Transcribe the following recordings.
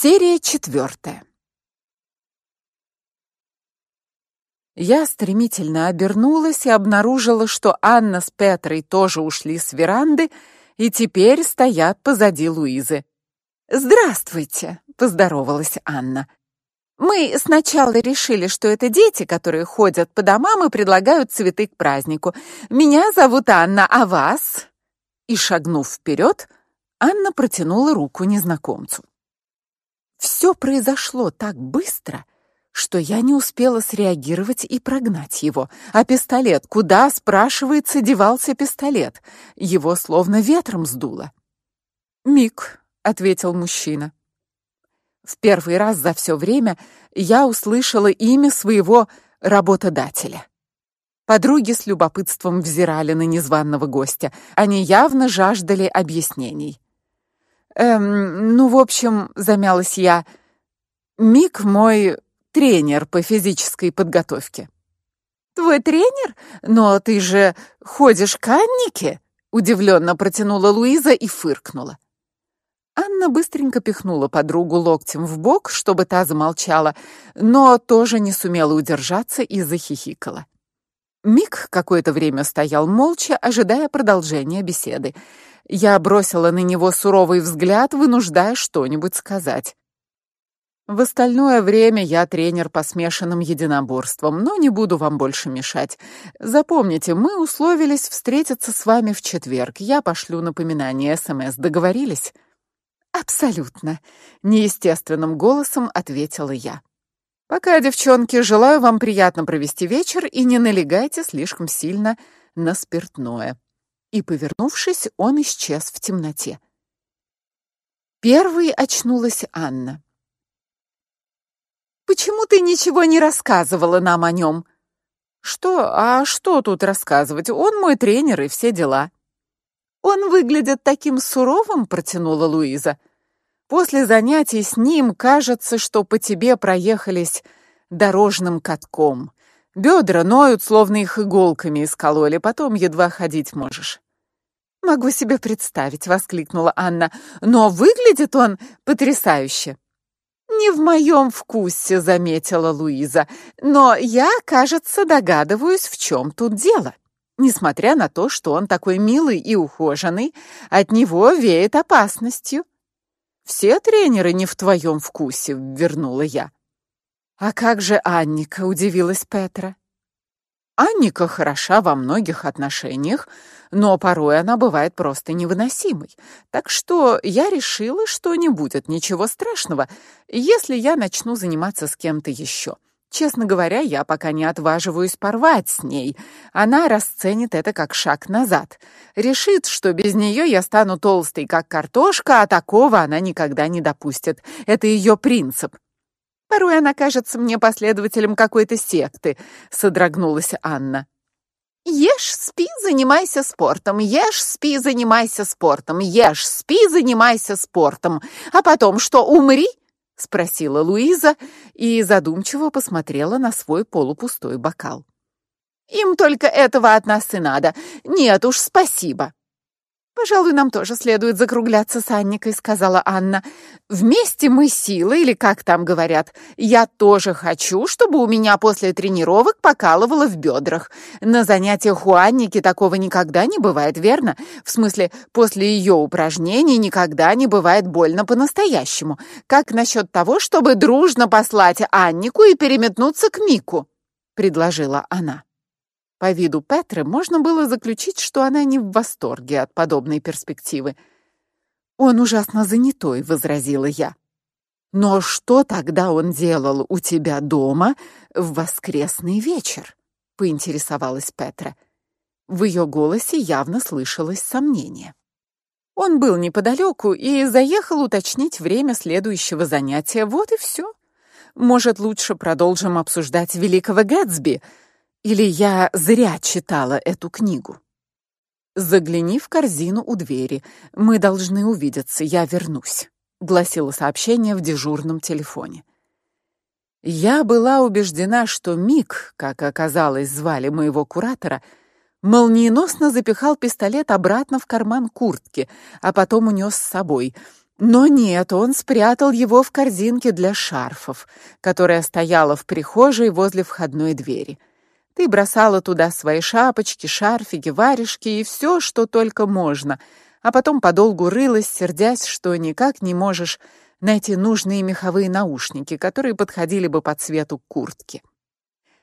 Серия четвертая. Я стремительно обернулась и обнаружила, что Анна с Петрой тоже ушли с веранды и теперь стоят позади Луизы. "Здравствуйте", поздоровалась Анна. Мы сначала решили, что это дети, которые ходят по домам и предлагают цветы к празднику. Меня зовут Анна, а вас? И шагнув вперед, Анна протянула руку незнакомцу. Все произошло так быстро, что я не успела среагировать и прогнать его. А пистолет, куда, спрашивается, девался пистолет? Его словно ветром сдуло. "Мик", ответил мужчина. В первый раз за все время я услышала имя своего работодателя. Подруги с любопытством взирали на незваного гостя. Они явно жаждали объяснений. Эм, ну, в общем, замялась я. Мик мой тренер по физической подготовке. Твой тренер? Но ты же ходишь к Аннике? удивленно протянула Луиза и фыркнула. Анна быстренько пихнула подругу локтем в бок, чтобы та замолчала, но тоже не сумела удержаться и захихикала. Мик какое-то время стоял молча, ожидая продолжения беседы. Я бросила на него суровый взгляд, вынуждая что-нибудь сказать. В остальное время я тренер по смешанным единоборствам, но не буду вам больше мешать. Запомните, мы условились встретиться с вами в четверг. Я пошлю напоминание СМС. Договорились? Абсолютно, неестественным голосом ответила я. Пока, девчонки, желаю вам приятно провести вечер и не налегайте слишком сильно на спиртное и, повернувшись, он исчез в темноте. Первой очнулась Анна. Почему ты ничего не рассказывала нам о нем?» Что? А что тут рассказывать? Он мой тренер и все дела. Он выглядит таким суровым, протянула Луиза. После занятий с ним кажется, что по тебе проехались дорожным катком. Бедра ноют, словно их иголками искололи, потом едва ходить можешь. Могу себе представить, воскликнула Анна. Но выглядит он потрясающе. Не в моем вкусе, заметила Луиза. Но я, кажется, догадываюсь, в чем тут дело. Несмотря на то, что он такой милый и ухоженный, от него веет опасностью. Все тренеры не в твоем вкусе, вернула я. А как же Анника, удивилась Петра. Анника хороша во многих отношениях, но порой она бывает просто невыносимой. Так что я решила, что не будет ничего страшного, если я начну заниматься с кем-то еще. Честно говоря, я пока не отваживаюсь порвать с ней. Она расценит это как шаг назад. Решит, что без нее я стану толстой, как картошка, а такого она никогда не допустит. Это ее принцип. Порой она кажется мне последователем какой-то секты, содрогнулась Анна. Ешь, спи, занимайся спортом. Ешь, спи, занимайся спортом. Ешь, спи, занимайся спортом. А потом что, умри? Спросила Луиза и задумчиво посмотрела на свой полупустой бокал. Им только этого от нас и надо. Нет уж, спасибо. Пожалуй, нам тоже следует закругляться с Анникой, сказала Анна. Вместе мы силы, или как там говорят. Я тоже хочу, чтобы у меня после тренировок покалывало в бедрах. На занятиях у Анники такого никогда не бывает, верно? В смысле, после ее упражнений никогда не бывает больно по-настоящему. Как насчет того, чтобы дружно послать Аннику и переметнуться к Мику? предложила она. По виду Петры можно было заключить, что она не в восторге от подобной перспективы. Он ужасно занятой, возразила я. Но что тогда он делал у тебя дома в воскресный вечер? поинтересовалась Петра. В ее голосе явно слышалось сомнение. Он был неподалеку и заехал уточнить время следующего занятия. Вот и все. Может, лучше продолжим обсуждать Великого Гэтсби? Или я зря читала эту книгу? Загляни в корзину у двери. Мы должны увидеться, я вернусь, гласило сообщение в дежурном телефоне. Я была убеждена, что Мик, как оказалось, звали моего куратора, молниеносно запихал пистолет обратно в карман куртки, а потом унес с собой. Но нет, он спрятал его в корзинке для шарфов, которая стояла в прихожей возле входной двери. Ты бросала туда свои шапочки, шарфики, варежки и все, что только можно, а потом подолгу рылась, сердясь, что никак не можешь найти нужные меховые наушники, которые подходили бы по цвету куртки.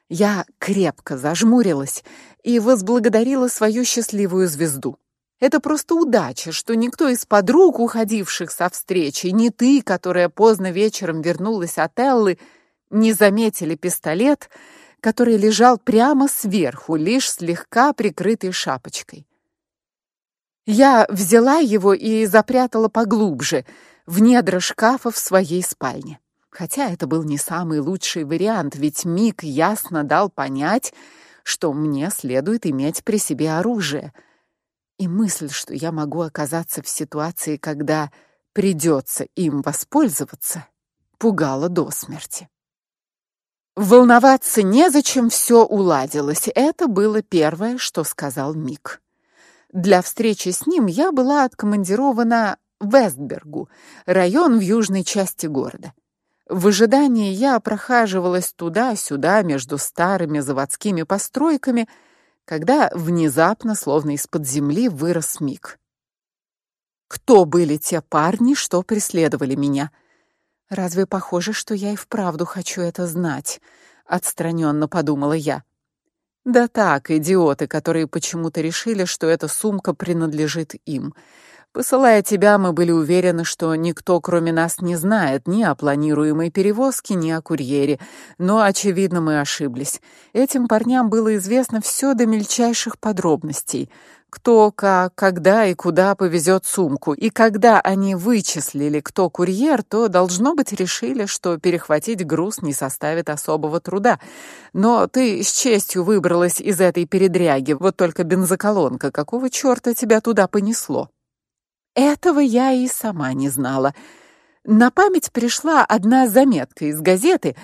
Я крепко зажмурилась и возблагодарила свою счастливую звезду. Это просто удача, что никто из подруг, уходивших со встречи, ни ты, которая поздно вечером вернулась от Эллы, не заметили пистолет, который лежал прямо сверху, лишь слегка прикрытый шапочкой. Я взяла его и запрятала поглубже, в недра шкафа в своей спальне. Хотя это был не самый лучший вариант, ведь Мик ясно дал понять, что мне следует иметь при себе оружие — и мысль, что я могу оказаться в ситуации, когда придется им воспользоваться, пугала до смерти. Волноваться незачем, все уладилось. Это было первое, что сказал Мик. Для встречи с ним я была откомандирована в Вестбергу, район в южной части города. В ожидании я прохаживалась туда-сюда между старыми заводскими постройками, когда внезапно, словно из-под земли, вырос Мик. Кто были те парни, что преследовали меня? Разве похоже, что я и вправду хочу это знать? отстраненно подумала я. Да так, идиоты, которые почему-то решили, что эта сумка принадлежит им. Посылая тебя, мы были уверены, что никто, кроме нас, не знает ни о планируемой перевозке, ни о курьере. Но очевидно, мы ошиблись. Этим парням было известно все до мельчайших подробностей: кто, как, когда и куда повезет сумку. И когда они вычислили, кто курьер, то должно быть решили, что перехватить груз не составит особого труда. Но ты с честью выбралась из этой передряги. Вот только бензоколонка, какого чёрта тебя туда понесло? Этого я и сама не знала. На память пришла одна заметка из газеты,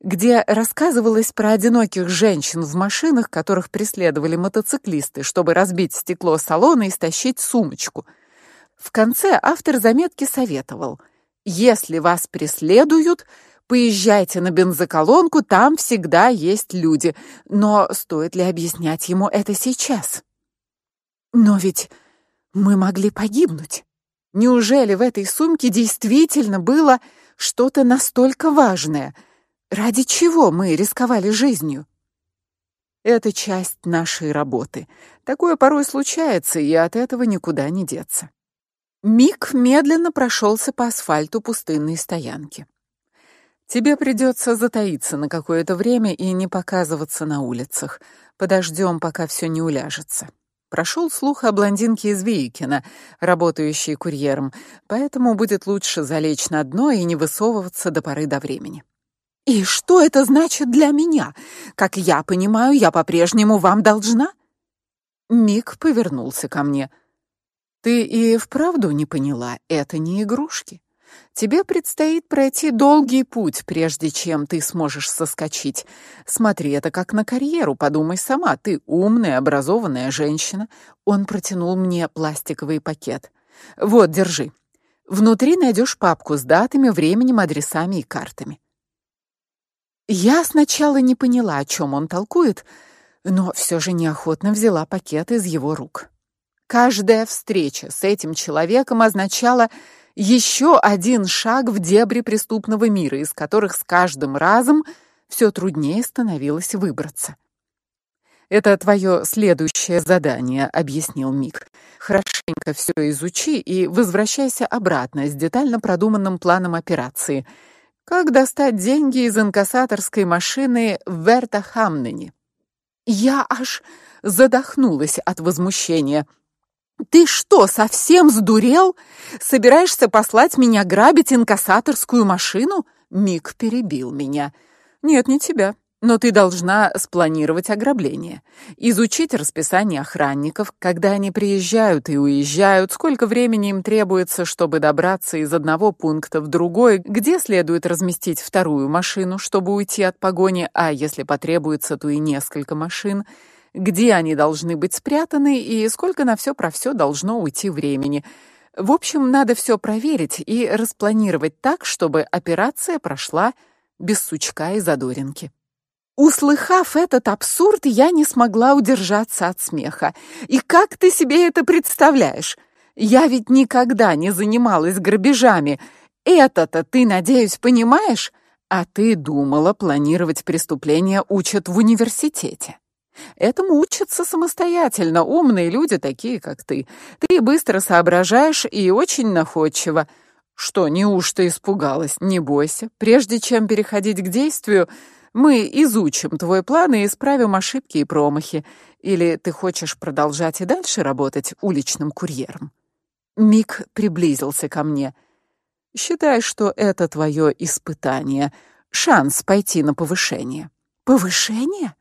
где рассказывалось про одиноких женщин в машинах, которых преследовали мотоциклисты, чтобы разбить стекло салона и стащить сумочку. В конце автор заметки советовал: "Если вас преследуют, поезжайте на бензоколонку, там всегда есть люди". Но стоит ли объяснять ему это сейчас? Но ведь мы могли погибнуть. Неужели в этой сумке действительно было что-то настолько важное? Ради чего мы рисковали жизнью? Это часть нашей работы. Такое порой случается, и от этого никуда не деться. Мик медленно прошелся по асфальту пустынной стоянки. Тебе придется затаиться на какое-то время и не показываться на улицах. Подождем, пока все не уляжется. Прошел слух о блондинке из Вейкина, работающей курьером, поэтому будет лучше залечь на дно и не высовываться до поры до времени. И что это значит для меня? Как я понимаю, я по-прежнему вам должна? Мик повернулся ко мне. Ты и вправду не поняла, это не игрушки. Тебе предстоит пройти долгий путь, прежде чем ты сможешь соскочить. Смотри, это как на карьеру, подумай сама. Ты умная, образованная женщина. Он протянул мне пластиковый пакет. Вот, держи. Внутри найдешь папку с датами, временем, адресами и картами. Я сначала не поняла, о чем он толкует, но все же неохотно взяла пакет из его рук. Каждая встреча с этим человеком означала еще один шаг в дебри преступного мира, из которых с каждым разом все труднее становилось выбраться. Это твое следующее задание, объяснил Мик. Хорошенько все изучи и возвращайся обратно с детально продуманным планом операции. Как достать деньги из инкассаторской машины в Вертахамнене? Я аж задохнулась от возмущения. Ты что, совсем сдурел? Собираешься послать меня грабить инкассаторскую машину? Мик перебил меня. Нет, не тебя. Но ты должна спланировать ограбление, изучить расписание охранников, когда они приезжают и уезжают, сколько времени им требуется, чтобы добраться из одного пункта в другой, где следует разместить вторую машину, чтобы уйти от погони, а если потребуется, то и несколько машин где они должны быть спрятаны и сколько на все про все должно уйти времени. В общем, надо все проверить и распланировать так, чтобы операция прошла без сучка и задоринки. Услыхав этот абсурд, я не смогла удержаться от смеха. И как ты себе это представляешь? Я ведь никогда не занималась грабежами. Это-то ты, надеюсь, понимаешь? А ты думала, планировать преступления учат в университете. Этому учатся самостоятельно умные люди, такие как ты. Ты быстро соображаешь и очень находчива. Что, неужто испугалась? Не бойся. Прежде чем переходить к действию, мы изучим твой план и исправим ошибки и промахи. Или ты хочешь продолжать и дальше работать уличным курьером? Мик приблизился ко мне. Считай, что это твое испытание, шанс пойти на повышение. Повышение?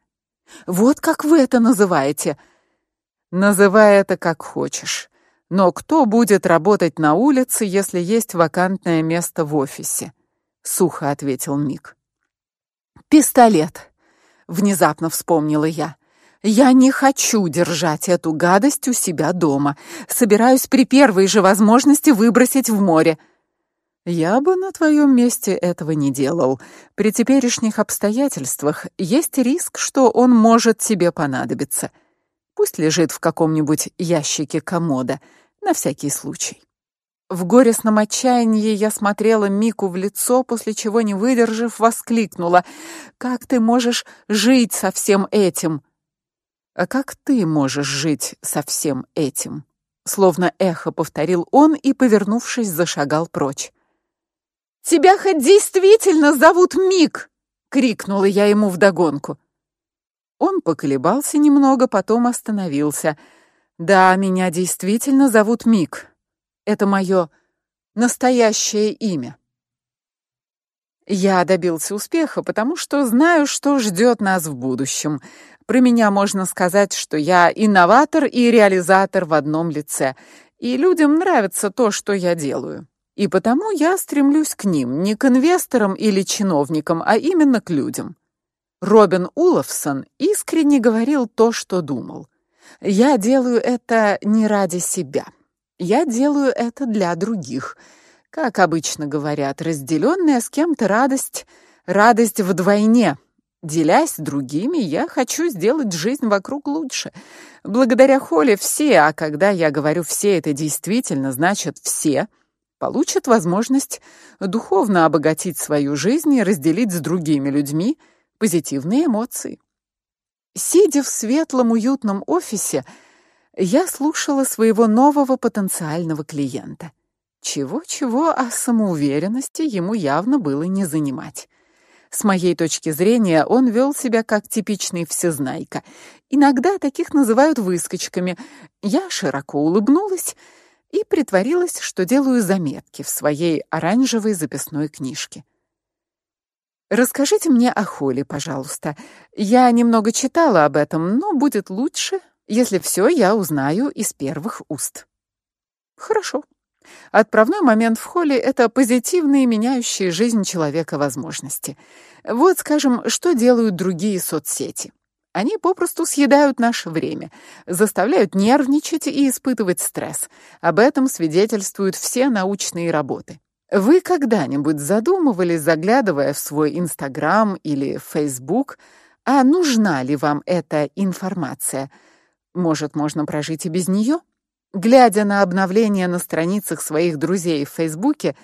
Вот как вы это называете? Называй это как хочешь. Но кто будет работать на улице, если есть вакантное место в офисе? сухо ответил Мик. Пистолет. Внезапно вспомнила я. Я не хочу держать эту гадость у себя дома. Собираюсь при первой же возможности выбросить в море. Я бы на твоем месте этого не делал. При теперешних обстоятельствах есть риск, что он может тебе понадобиться. Пусть лежит в каком-нибудь ящике комода на всякий случай. В горестном отчаянии я смотрела Мику в лицо, после чего, не выдержав, воскликнула: "Как ты можешь жить со всем этим?" "А как ты можешь жить со всем этим?" словно эхо повторил он и, повернувшись, зашагал прочь. Тебя хоть действительно зовут Мик, крикнула я ему вдогонку. Он поколебался немного, потом остановился. Да, меня действительно зовут Мик. Это мое настоящее имя. Я добился успеха, потому что знаю, что ждет нас в будущем. Про меня можно сказать, что я инноватор и реализатор в одном лице. И людям нравится то, что я делаю. И потому я стремлюсь к ним, не к инвесторам или чиновникам, а именно к людям. Робин Уловсон искренне говорил то, что думал. Я делаю это не ради себя. Я делаю это для других. Как обычно говорят, разделенная с кем-то радость радость вдвойне. Делясь другими, я хочу сделать жизнь вокруг лучше. Благодаря Холле все, а когда я говорю все, это действительно значит все получат возможность духовно обогатить свою жизнь и разделить с другими людьми позитивные эмоции. Сидя в светлом уютном офисе, я слушала своего нового потенциального клиента. Чего-чего, а самоуверенности ему явно было не занимать. С моей точки зрения, он вел себя как типичный всезнайка. Иногда таких называют выскочками. Я широко улыбнулась и притворилась, что делаю заметки в своей оранжевой записной книжке. Расскажите мне о Холли, пожалуйста. Я немного читала об этом, но будет лучше, если все я узнаю из первых уст. Хорошо. Отправной момент в Холли это позитивные, меняющие жизнь человека возможности. Вот, скажем, что делают другие соцсети. Они попросту съедают наше время, заставляют нервничать и испытывать стресс. Об этом свидетельствуют все научные работы. Вы когда-нибудь задумывались, заглядывая в свой Инстаграм или Фейсбук, а нужна ли вам эта информация? Может, можно прожить и без нее? Глядя на обновления на страницах своих друзей в Фейсбуке,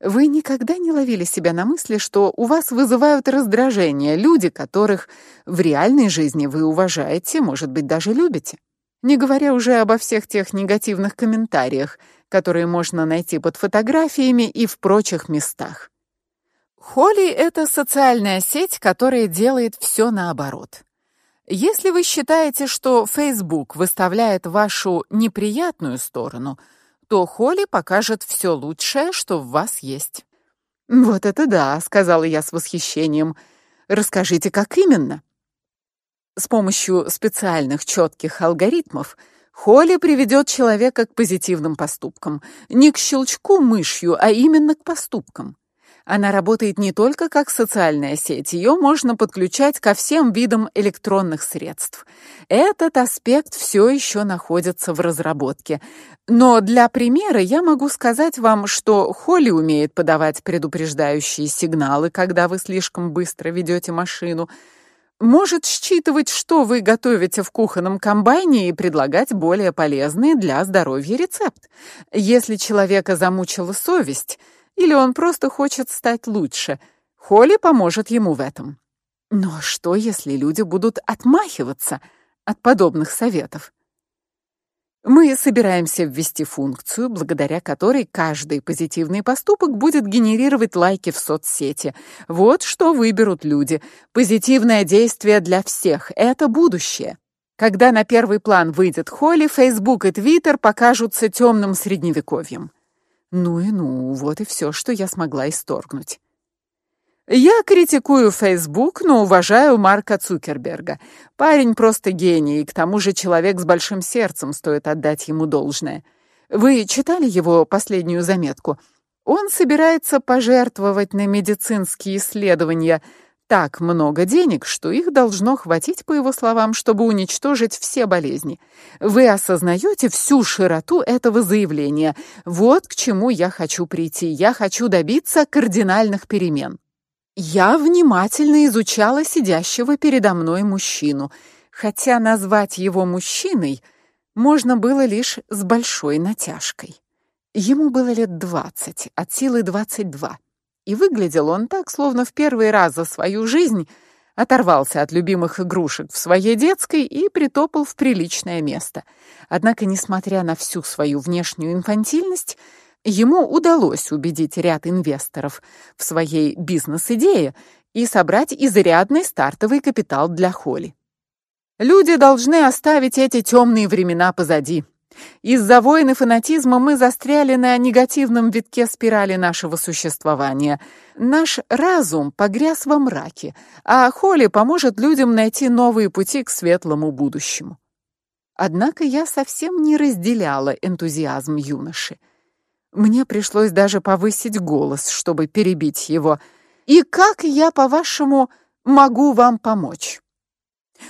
вы никогда не ловили себя на мысли, что у вас вызывают раздражение люди, которых в реальной жизни вы уважаете, может быть, даже любите? Не говоря уже обо всех тех негативных комментариях, которые можно найти под фотографиями и в прочих местах. Холли это социальная сеть, которая делает все наоборот. Если вы считаете, что Facebook выставляет вашу неприятную сторону, то Холли покажет все лучшее, что в вас есть. Вот это да, сказала я с восхищением. Расскажите, как именно? С помощью специальных четких алгоритмов Холли приведет человека к позитивным поступкам, не к щелчку мышью, а именно к поступкам. Она работает не только как социальная сеть, ее можно подключать ко всем видам электронных средств. Этот аспект все еще находится в разработке. Но для примера я могу сказать вам, что Холли умеет подавать предупреждающие сигналы, когда вы слишком быстро ведете машину может считывать, что вы готовите в кухонном комбайне и предлагать более полезный для здоровья рецепт. Если человека замучила совесть или он просто хочет стать лучше, Холли поможет ему в этом. Но что, если люди будут отмахиваться от подобных советов? Мы собираемся ввести функцию, благодаря которой каждый позитивный поступок будет генерировать лайки в соцсети. Вот что выберут люди. Позитивное действие для всех это будущее. Когда на первый план выйдет Холли, Facebook и Twitter покажутся темным средневековьем. Ну и ну, вот и все, что я смогла исторгнуть. Я критикую Facebook, но уважаю Марка Цукерберга. Парень просто гений, и к тому же человек с большим сердцем, стоит отдать ему должное. Вы читали его последнюю заметку? Он собирается пожертвовать на медицинские исследования так много денег, что их должно хватить, по его словам, чтобы уничтожить все болезни. Вы осознаете всю широту этого заявления? Вот к чему я хочу прийти. Я хочу добиться кардинальных перемен. Я внимательно изучала сидящего передо мной мужчину, хотя назвать его мужчиной можно было лишь с большой натяжкой. Ему было лет двадцать, от силы двадцать два, и выглядел он так, словно в первый раз за свою жизнь оторвался от любимых игрушек в своей детской и притопал в приличное место. Однако, несмотря на всю свою внешнюю инфантильность, Ему удалось убедить ряд инвесторов в своей бизнес-идее и собрать изрядный стартовый капитал для Холли. Люди должны оставить эти темные времена позади. Из-за войн и фанатизма мы застряли на негативном витке спирали нашего существования. Наш разум погряз во мраке, а Холли поможет людям найти новые пути к светлому будущему. Однако я совсем не разделяла энтузиазм юноши. Мне пришлось даже повысить голос, чтобы перебить его. И как я, по-вашему, могу вам помочь?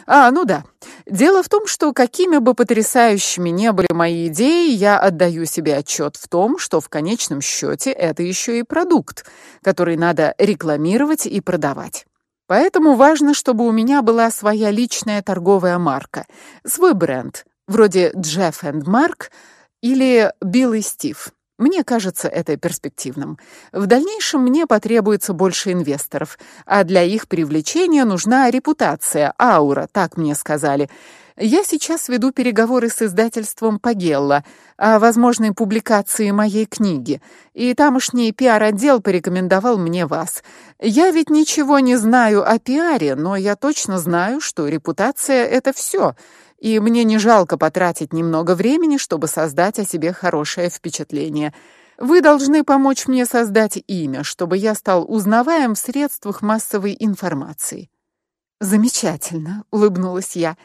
А, ну да. Дело в том, что какими бы потрясающими ни были мои идеи, я отдаю себе отчет в том, что в конечном счете это еще и продукт, который надо рекламировать и продавать. Поэтому важно, чтобы у меня была своя личная торговая марка, свой бренд, вроде Jeff and Mark или Bill и Steve. Мне кажется это перспективным. В дальнейшем мне потребуется больше инвесторов, а для их привлечения нужна репутация, аура, так мне сказали. Я сейчас веду переговоры с издательством Пагелла о возможной публикации моей книги, и тамошний пиар-отдел порекомендовал мне вас. Я ведь ничего не знаю о пиаре, но я точно знаю, что репутация это все и мне не жалко потратить немного времени, чтобы создать о себе хорошее впечатление. Вы должны помочь мне создать имя, чтобы я стал узнаваем в средствах массовой информации. Замечательно, улыбнулась я.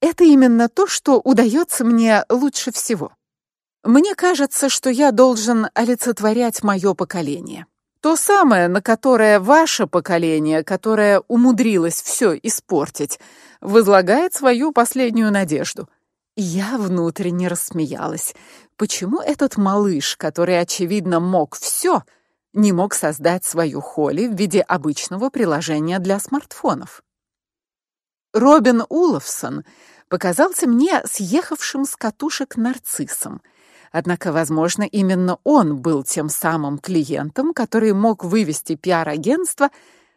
Это именно то, что удается мне лучше всего. Мне кажется, что я должен олицетворять мое поколение. То самое, на которое ваше поколение, которое умудрилось все испортить, возлагает свою последнюю надежду. Я внутренне рассмеялась. Почему этот малыш, который очевидно мог все, не мог создать свою Холли в виде обычного приложения для смартфонов? Робин Уловсон показался мне съехавшим с катушек нарциссом. Однако, возможно, именно он был тем самым клиентом, который мог вывести пиар-агентство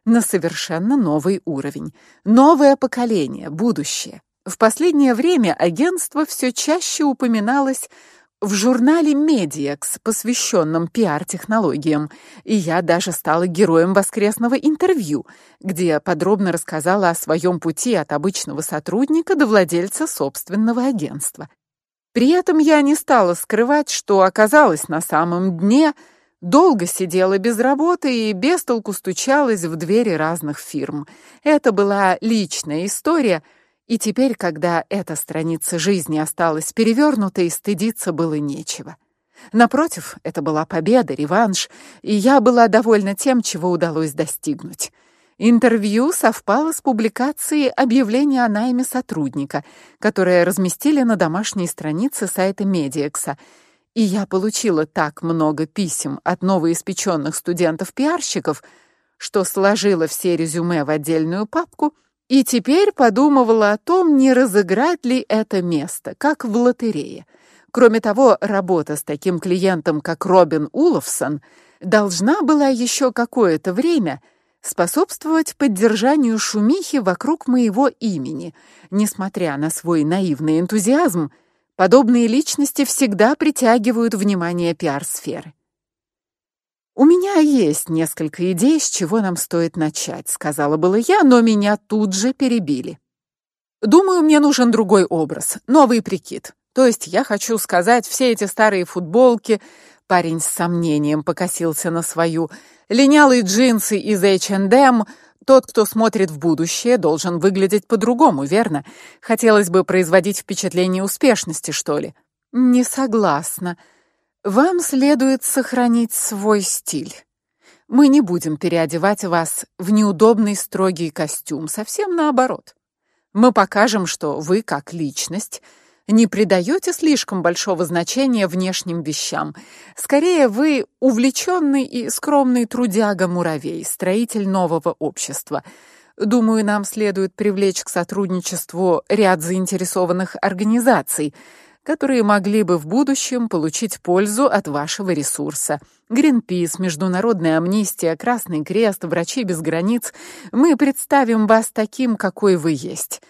на совершенно новый уровень. Новое поколение, будущее. В последнее время агентство все чаще упоминалось в журнале Медиакс, посвященном пиар-технологиям, и я даже стала героем воскресного интервью, где подробно рассказала о своем пути от обычного сотрудника до владельца собственного агентства. При этом я не стала скрывать, что оказалась на самом дне, долго сидела без работы и без толку стучалась в двери разных фирм. Это была личная история, и теперь, когда эта страница жизни осталась перевернутой, стыдиться было нечего. Напротив, это была победа, реванш, и я была довольна тем, чего удалось достигнуть. Интервью совпало с публикацией объявления о найме сотрудника, которое разместили на домашней странице сайта Медиакса. И я получила так много писем от новоиспечённых студентов-пиарщиков, что сложила все резюме в отдельную папку и теперь подумывала о том, не разыграть ли это место, как в лотерее. Кроме того, работа с таким клиентом, как Робин Уловсон, должна была еще какое-то время способствовать поддержанию шумихи вокруг моего имени. Несмотря на свой наивный энтузиазм, подобные личности всегда притягивают внимание пиар-сферы. У меня есть несколько идей, с чего нам стоит начать, сказала было я, но меня тут же перебили. Думаю, мне нужен другой образ, новый прикид. То есть я хочу сказать, все эти старые футболки, парень с сомнением покосился на свою, линялые джинсы из H&M, тот, кто смотрит в будущее, должен выглядеть по-другому, верно? Хотелось бы производить впечатление успешности, что ли? Не согласна. Вам следует сохранить свой стиль. Мы не будем переодевать вас в неудобный строгий костюм, совсем наоборот. Мы покажем, что вы как личность не придаете слишком большого значения внешним вещам. Скорее вы увлеченный и скромный трудяга-муравей, строитель нового общества. Думаю, нам следует привлечь к сотрудничеству ряд заинтересованных организаций, которые могли бы в будущем получить пользу от вашего ресурса. Greenpeace, Международная амнистия, Красный крест, Врачи без границ. Мы представим вас таким, какой вы есть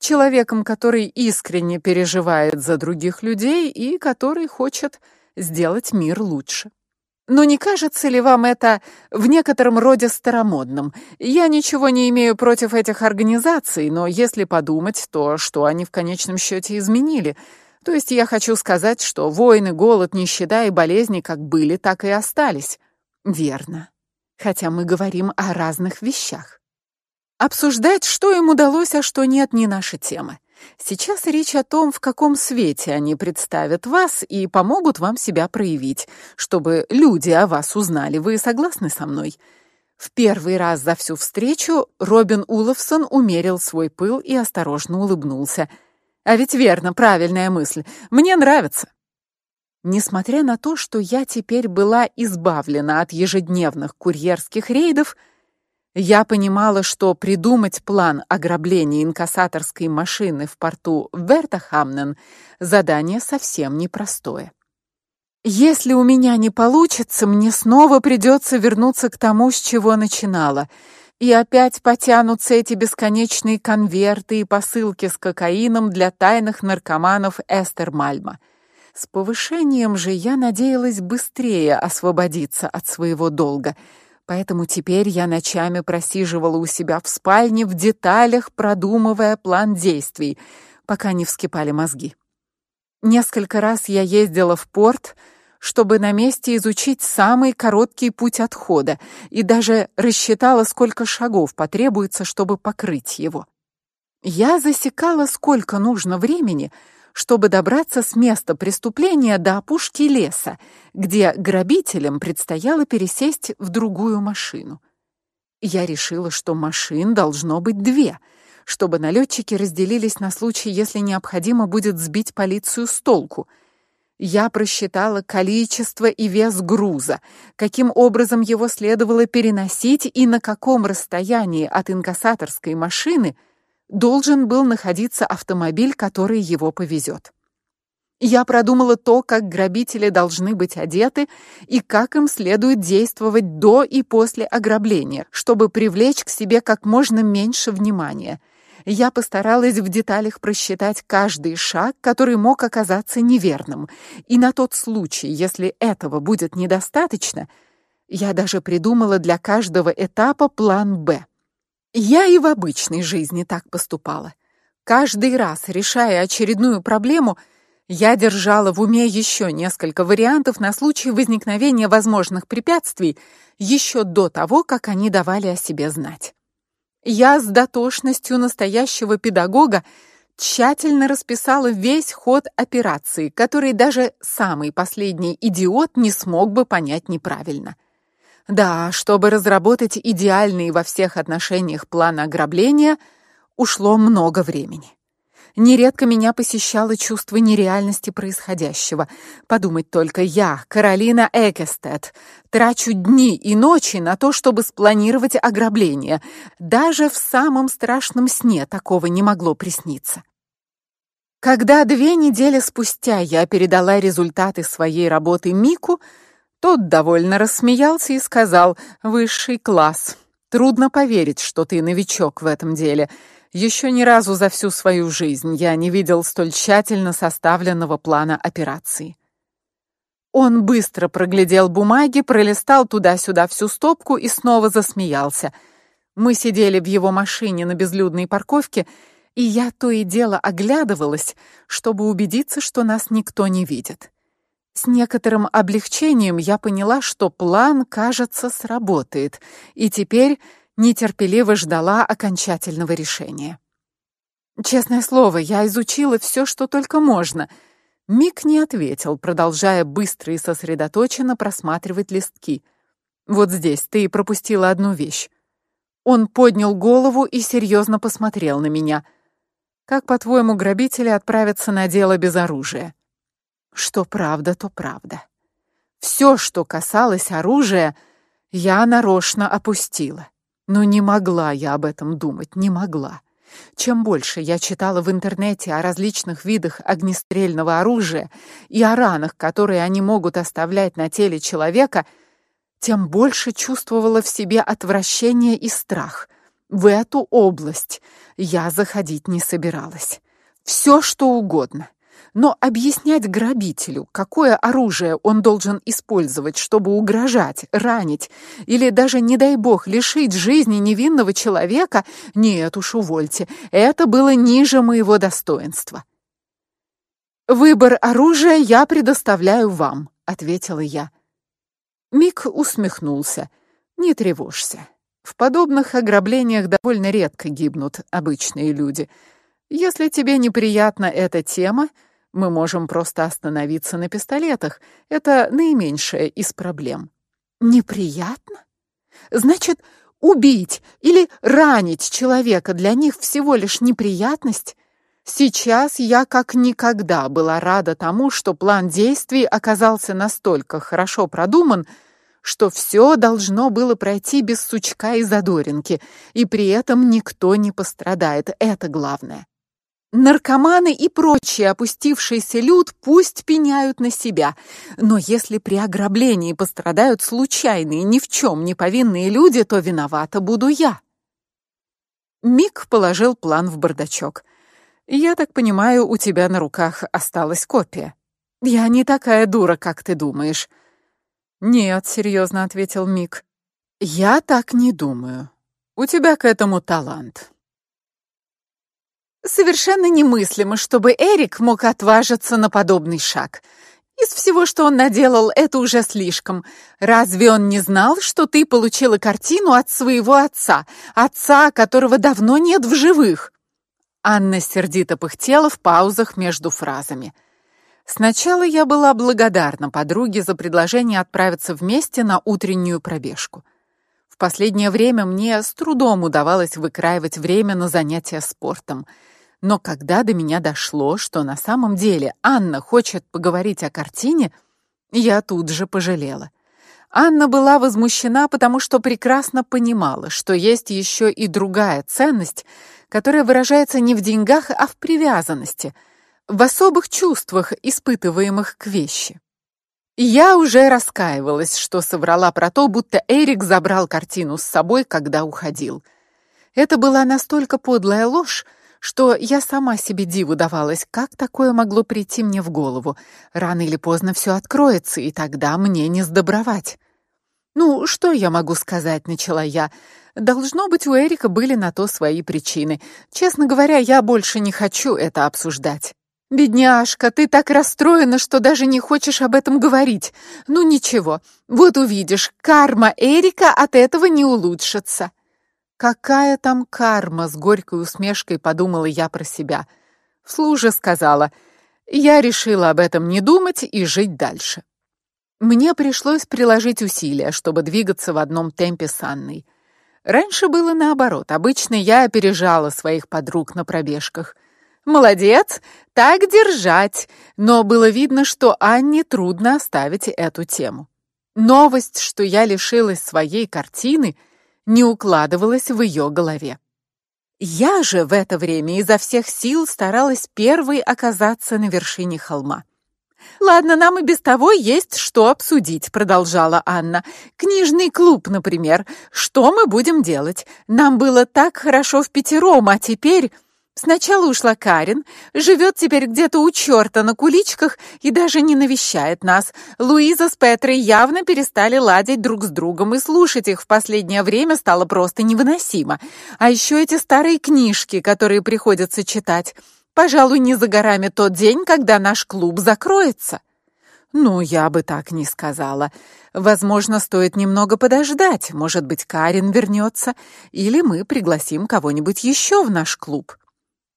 человеком, который искренне переживает за других людей и который хочет сделать мир лучше. Но не кажется ли вам это в некотором роде старомодным? Я ничего не имею против этих организаций, но если подумать, то что они в конечном счете изменили? То есть я хочу сказать, что войны, голод, нищета и болезни как были, так и остались. Верно. Хотя мы говорим о разных вещах. Обсуждать, что им удалось, а что нет, не наша тема. Сейчас речь о том, в каком свете они представят вас и помогут вам себя проявить, чтобы люди о вас узнали. Вы согласны со мной? В первый раз за всю встречу Робин Уловсон умерил свой пыл и осторожно улыбнулся. А ведь верно, правильная мысль. Мне нравится. Несмотря на то, что я теперь была избавлена от ежедневных курьерских рейдов, я понимала, что придумать план ограбления инкассаторской машины в порту Вертахамнен задание совсем непростое. Если у меня не получится, мне снова придется вернуться к тому, с чего начинала. И опять потянутся эти бесконечные конверты и посылки с кокаином для тайных наркоманов Эстермальма. С повышением же я надеялась быстрее освободиться от своего долга — Поэтому теперь я ночами просиживала у себя в спальне в деталях, продумывая план действий, пока не вскипали мозги. Несколько раз я ездила в порт, чтобы на месте изучить самый короткий путь отхода, и даже рассчитала, сколько шагов потребуется, чтобы покрыть его. Я засекала, сколько нужно времени, чтобы добраться с места преступления до опушки леса, где грабителям предстояло пересесть в другую машину. Я решила, что машин должно быть две, чтобы налетчики разделились на случай, если необходимо будет сбить полицию с толку. Я просчитала количество и вес груза, каким образом его следовало переносить и на каком расстоянии от инкассаторской машины – должен был находиться автомобиль, который его повезет. Я продумала то, как грабители должны быть одеты и как им следует действовать до и после ограбления, чтобы привлечь к себе как можно меньше внимания. Я постаралась в деталях просчитать каждый шаг, который мог оказаться неверным, и на тот случай, если этого будет недостаточно, я даже придумала для каждого этапа план Б. Я и в обычной жизни так поступала. Каждый раз, решая очередную проблему, я держала в уме еще несколько вариантов на случай возникновения возможных препятствий еще до того, как они давали о себе знать. Я с дотошностью настоящего педагога тщательно расписала весь ход операции, который даже самый последний идиот не смог бы понять неправильно. Да, чтобы разработать идеальный во всех отношениях план ограбления, ушло много времени. Нередко меня посещало чувство нереальности происходящего. Подумать только я, Каролина Экестед, трачу дни и ночи на то, чтобы спланировать ограбление. Даже в самом страшном сне такого не могло присниться. Когда две недели спустя я передала результаты своей работы Мику, тот довольно рассмеялся и сказал: "Высший класс. Трудно поверить, что ты новичок в этом деле. Еще ни разу за всю свою жизнь я не видел столь тщательно составленного плана операции. Он быстро проглядел бумаги, пролистал туда-сюда всю стопку и снова засмеялся. Мы сидели в его машине на безлюдной парковке, и я то и дело оглядывалась, чтобы убедиться, что нас никто не видит. С некоторым облегчением я поняла, что план, кажется, сработает, и теперь нетерпеливо ждала окончательного решения. Честное слово, я изучила все, что только можно. Мик не ответил, продолжая быстро и сосредоточенно просматривать листки. Вот здесь ты пропустила одну вещь. Он поднял голову и серьезно посмотрел на меня. Как, по-твоему, грабители отправятся на дело без оружия? Что правда, то правда. Все, что касалось оружия, я нарочно опустила. Но не могла я об этом думать, не могла. Чем больше я читала в интернете о различных видах огнестрельного оружия и о ранах, которые они могут оставлять на теле человека, тем больше чувствовала в себе отвращение и страх. В эту область я заходить не собиралась. Все, что угодно. Но объяснять грабителю, какое оружие он должен использовать, чтобы угрожать, ранить или даже, не дай бог, лишить жизни невинного человека, нет уж, увольте. Это было ниже моего достоинства. Выбор оружия я предоставляю вам, ответила я. Мик усмехнулся. Не тревожься. В подобных ограблениях довольно редко гибнут обычные люди. Если тебе неприятна эта тема, мы можем просто остановиться на пистолетах. Это наименьшая из проблем. Неприятно? Значит, убить или ранить человека для них всего лишь неприятность? Сейчас я как никогда была рада тому, что план действий оказался настолько хорошо продуман, что все должно было пройти без сучка и задоринки, и при этом никто не пострадает. Это главное. Наркоманы и прочие опустившийся люд пусть пеняют на себя, но если при ограблении пострадают случайные, ни в чем не повинные люди, то виновата буду я. Мик положил план в бардачок. Я так понимаю, у тебя на руках осталась копия. Я не такая дура, как ты думаешь. Нет, серьезно ответил Мик. Я так не думаю. У тебя к этому талант. Совершенно немыслимо, чтобы Эрик мог отважиться на подобный шаг. Из всего, что он наделал, это уже слишком. Разве он не знал, что ты получила картину от своего отца, отца, которого давно нет в живых? Анна сердито пыхтела в паузах между фразами. Сначала я была благодарна подруге за предложение отправиться вместе на утреннюю пробежку. В последнее время мне с трудом удавалось выкраивать время на занятия спортом. Но когда до меня дошло, что на самом деле Анна хочет поговорить о картине, я тут же пожалела. Анна была возмущена, потому что прекрасно понимала, что есть еще и другая ценность, которая выражается не в деньгах, а в привязанности, в особых чувствах, испытываемых к вещи. я уже раскаивалась, что соврала про то, будто Эрик забрал картину с собой, когда уходил. Это была настолько подлая ложь, что я сама себе диву давалась, как такое могло прийти мне в голову. Рано или поздно все откроется, и тогда мне не сдобровать. Ну, что я могу сказать, начала я. Должно быть, у Эрика были на то свои причины. Честно говоря, я больше не хочу это обсуждать. Бедняжка, ты так расстроена, что даже не хочешь об этом говорить. Ну ничего. Вот увидишь, карма Эрика от этого не улучшится. Какая там карма, с горькой усмешкой подумала я про себя. Вслух сказала: "Я решила об этом не думать и жить дальше". Мне пришлось приложить усилия, чтобы двигаться в одном темпе с Анной. Раньше было наоборот. Обычно я опережала своих подруг на пробежках. Молодец, так держать. Но было видно, что Анне трудно оставить эту тему. Новость, что я лишилась своей картины, не укладывалась в ее голове. Я же в это время изо всех сил старалась первой оказаться на вершине холма. Ладно, нам и без того есть что обсудить, продолжала Анна. Книжный клуб, например. Что мы будем делать? Нам было так хорошо в пятером, а теперь Сначала ушла Карин, живет теперь где-то у черта на куличках и даже не навещает нас. Луиза с Петрой явно перестали ладить друг с другом, и слушать их в последнее время стало просто невыносимо. А еще эти старые книжки, которые приходится читать. Пожалуй, не за горами тот день, когда наш клуб закроется. Ну, я бы так не сказала. Возможно, стоит немного подождать. Может быть, Карин вернется, или мы пригласим кого-нибудь еще в наш клуб.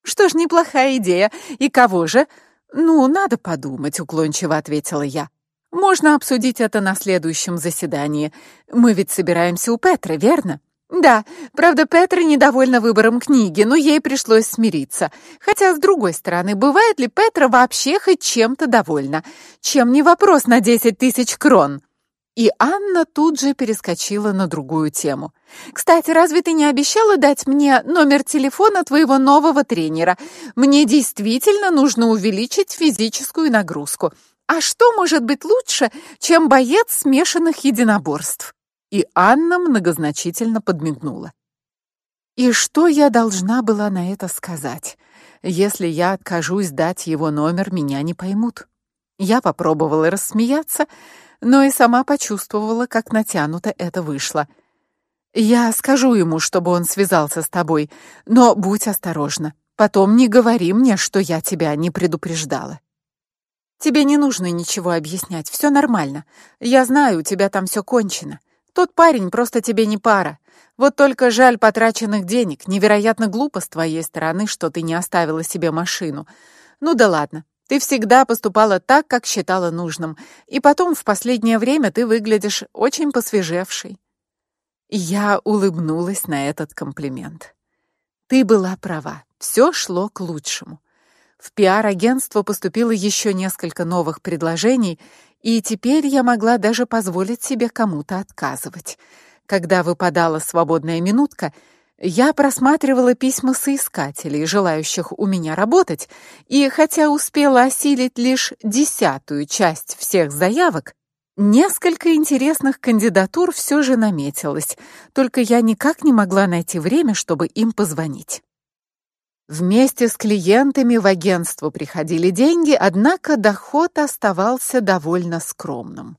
Что ж, неплохая идея. И кого же? Ну, надо подумать, уклончиво ответила я. Можно обсудить это на следующем заседании. Мы ведь собираемся у Петры, верно? Да, правда, Петра недовольна выбором книги, но ей пришлось смириться. Хотя, с другой стороны, бывает ли Петра вообще хоть чем-то довольна? Чем не вопрос на десять тысяч крон? И Анна тут же перескочила на другую тему. Кстати, разве ты не обещала дать мне номер телефона твоего нового тренера? Мне действительно нужно увеличить физическую нагрузку. А что может быть лучше, чем боец смешанных единоборств? И Анна многозначительно подмигнула. И что я должна была на это сказать? Если я откажусь дать его номер, меня не поймут. Я попробовала рассмеяться, но и сама почувствовала, как натянуто это вышло. Я скажу ему, чтобы он связался с тобой, но будь осторожна. Потом не говори мне, что я тебя не предупреждала. Тебе не нужно ничего объяснять, все нормально. Я знаю, у тебя там все кончено. Тот парень просто тебе не пара. Вот только жаль потраченных денег. Невероятно глупо с твоей стороны, что ты не оставила себе машину. Ну да ладно. Ты всегда поступала так, как считала нужным, и потом в последнее время ты выглядишь очень посвежевшей. Я улыбнулась на этот комплимент. Ты была права. Все шло к лучшему. В пиар-агентство поступило еще несколько новых предложений, и теперь я могла даже позволить себе кому-то отказывать. Когда выпадала свободная минутка, я просматривала письма соискателей, желающих у меня работать, и хотя успела осилить лишь десятую часть всех заявок, несколько интересных кандидатур все же наметилось. Только я никак не могла найти время, чтобы им позвонить. Вместе с клиентами в агентство приходили деньги, однако доход оставался довольно скромным.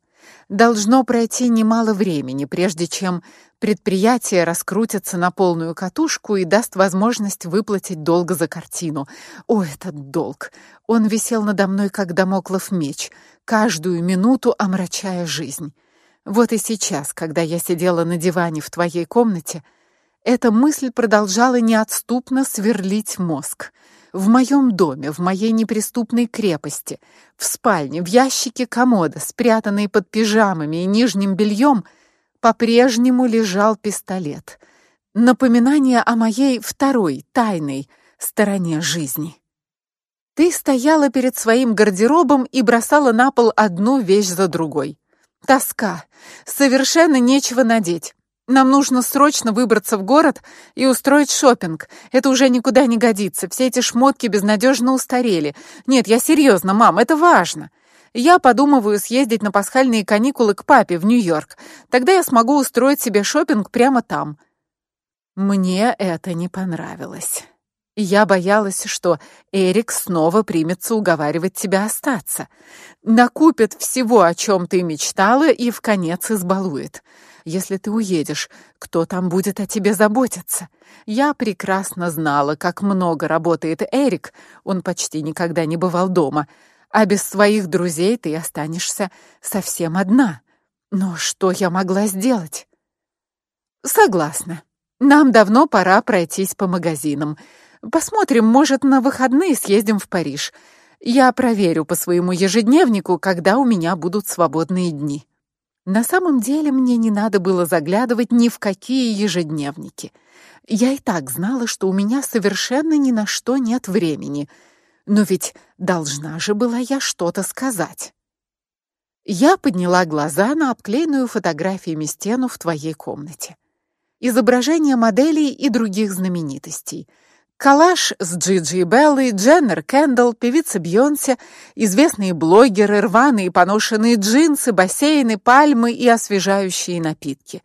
Должно пройти немало времени, прежде чем предприятие раскрутится на полную катушку и даст возможность выплатить долг за картину. О, этот долг! Он висел надо мной как дамоклов меч, каждую минуту омрачая жизнь. Вот и сейчас, когда я сидела на диване в твоей комнате, эта мысль продолжала неотступно сверлить мозг. В моем доме, в моей неприступной крепости, в спальне, в ящике комода, спрятанной под пижамами и нижним бельем — по-прежнему лежал пистолет. Напоминание о моей второй тайной стороне жизни. Ты стояла перед своим гардеробом и бросала на пол одну вещь за другой. Тоска. Совершенно нечего надеть. Нам нужно срочно выбраться в город и устроить шопинг. Это уже никуда не годится. Все эти шмотки безнадежно устарели. Нет, я серьезно, мам, это важно. Я подумываю съездить на пасхальные каникулы к папе в Нью-Йорк. Тогда я смогу устроить себе шопинг прямо там. Мне это не понравилось. Я боялась, что Эрик снова примется уговаривать тебя остаться. Накупит всего, о чем ты мечтала, и в конец избалует. Если ты уедешь, кто там будет о тебе заботиться? Я прекрасно знала, как много работает Эрик. Он почти никогда не бывал дома а без своих друзей ты останешься совсем одна. Но что я могла сделать? Согласна. Нам давно пора пройтись по магазинам. Посмотрим, может, на выходные съездим в Париж. Я проверю по своему ежедневнику, когда у меня будут свободные дни. На самом деле мне не надо было заглядывать ни в какие ежедневники. Я и так знала, что у меня совершенно ни на что нет времени. Но ведь должна же была я что-то сказать. Я подняла глаза на обклеенную фотографиями стену в твоей комнате. Изображения моделей и других знаменитостей — Коллаж с Джиджи Беллой, Дженнер Кендалл, певица Бьонсе, известные блогеры, рваные поношенные джинсы, бассейны, пальмы и освежающие напитки.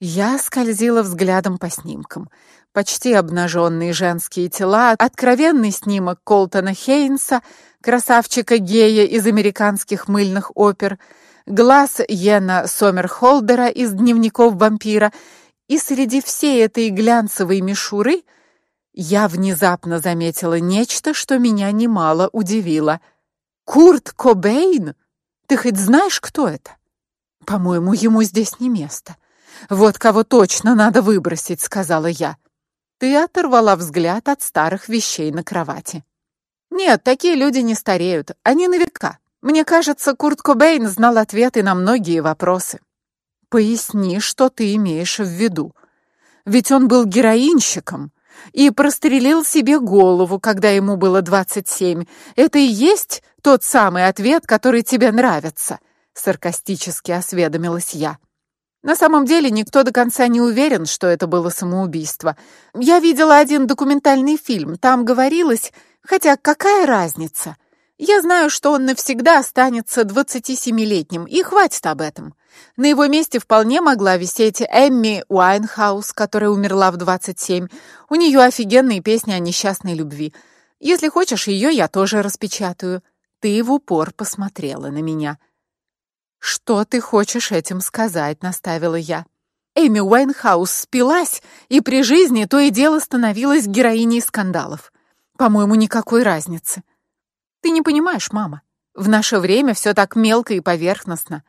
Я скользила взглядом по снимкам. Почти обнаженные женские тела, откровенный снимок Колтона Хейнса, красавчика-гея из американских мыльных опер, глаз Йена Сомерхолдера из дневников вампира, и среди всей этой глянцевой мишуры — я внезапно заметила нечто, что меня немало удивило. Курт Кобейн? Ты хоть знаешь, кто это? По-моему, ему здесь не место. Вот кого точно надо выбросить, сказала я. Ты оторвала взгляд от старых вещей на кровати. Нет, такие люди не стареют, они на века. Мне кажется, Курт Кобейн знал ответы на многие вопросы. Поясни, что ты имеешь в виду. Ведь он был героинщиком и прострелил себе голову, когда ему было двадцать семь. Это и есть тот самый ответ, который тебе нравится, саркастически осведомилась я. На самом деле никто до конца не уверен, что это было самоубийство. Я видела один документальный фильм, там говорилось, хотя какая разница? Я знаю, что он навсегда останется двадцатисемилетним, и хватит об этом. На его месте вполне могла висеть Эмми Уайнхаус, которая умерла в 27. У нее офигенные песни о несчастной любви. Если хочешь, ее я тоже распечатаю. Ты в упор посмотрела на меня. Что ты хочешь этим сказать, настаивала я. Эми Уайнхаус спилась и при жизни то и дело становилась героиней скандалов. По-моему, никакой разницы. Ты не понимаешь, мама. В наше время все так мелко и поверхностно.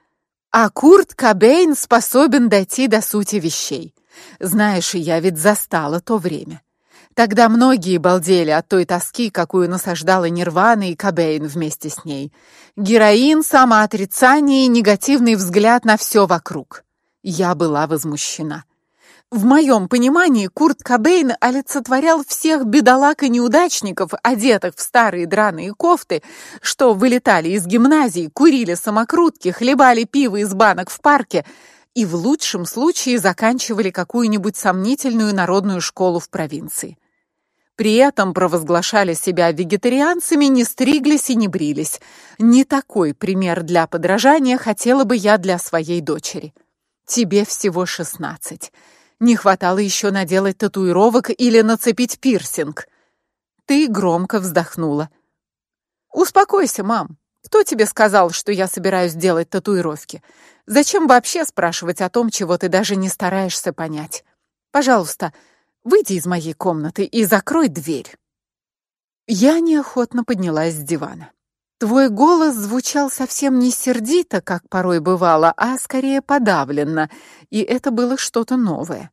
А Курт Кобейн способен дойти до сути вещей. Знаешь, я ведь застала то время. Тогда многие балдели от той тоски, какую насаждала Нирвана и Кобейн вместе с ней. Героин, самоотрицание и негативный взгляд на все вокруг. Я была возмущена. В моем понимании Курт Кобейн олицетворял всех бедолаг и неудачников, одетых в старые драные кофты, что вылетали из гимназии, курили самокрутки, хлебали пиво из банок в парке и в лучшем случае заканчивали какую-нибудь сомнительную народную школу в провинции. При этом провозглашали себя вегетарианцами, не стриглись и не брились. Не такой пример для подражания хотела бы я для своей дочери. Тебе всего шестнадцать. Не хватало еще наделать татуировок или нацепить пирсинг. Ты громко вздохнула. Успокойся, мам. Кто тебе сказал, что я собираюсь делать татуировки? Зачем вообще спрашивать о том, чего ты даже не стараешься понять? Пожалуйста, выйди из моей комнаты и закрой дверь. Я неохотно поднялась с дивана. Твой голос звучал совсем не сердито, как порой бывало, а скорее подавленно, и это было что-то новое.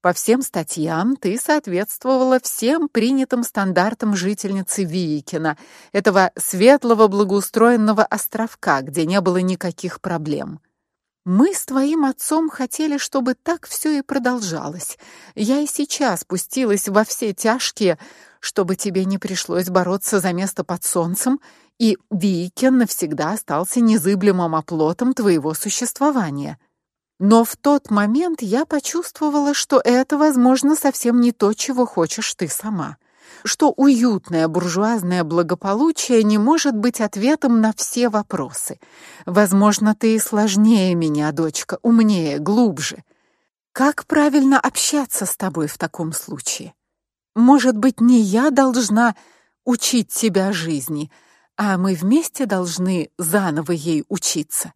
По всем статьям ты соответствовала всем принятым стандартам жительницы Виикина, этого светлого благоустроенного островка, где не было никаких проблем. Мы с твоим отцом хотели, чтобы так все и продолжалось. Я и сейчас спустилась во все тяжкие, чтобы тебе не пришлось бороться за место под солнцем и Викин навсегда остался незыблемым оплотом твоего существования. Но в тот момент я почувствовала, что это, возможно, совсем не то, чего хочешь ты сама. Что уютное буржуазное благополучие не может быть ответом на все вопросы. Возможно, ты и сложнее меня, дочка, умнее, глубже. Как правильно общаться с тобой в таком случае? Может быть, не я должна учить тебя жизни, а мы вместе должны заново ей учиться.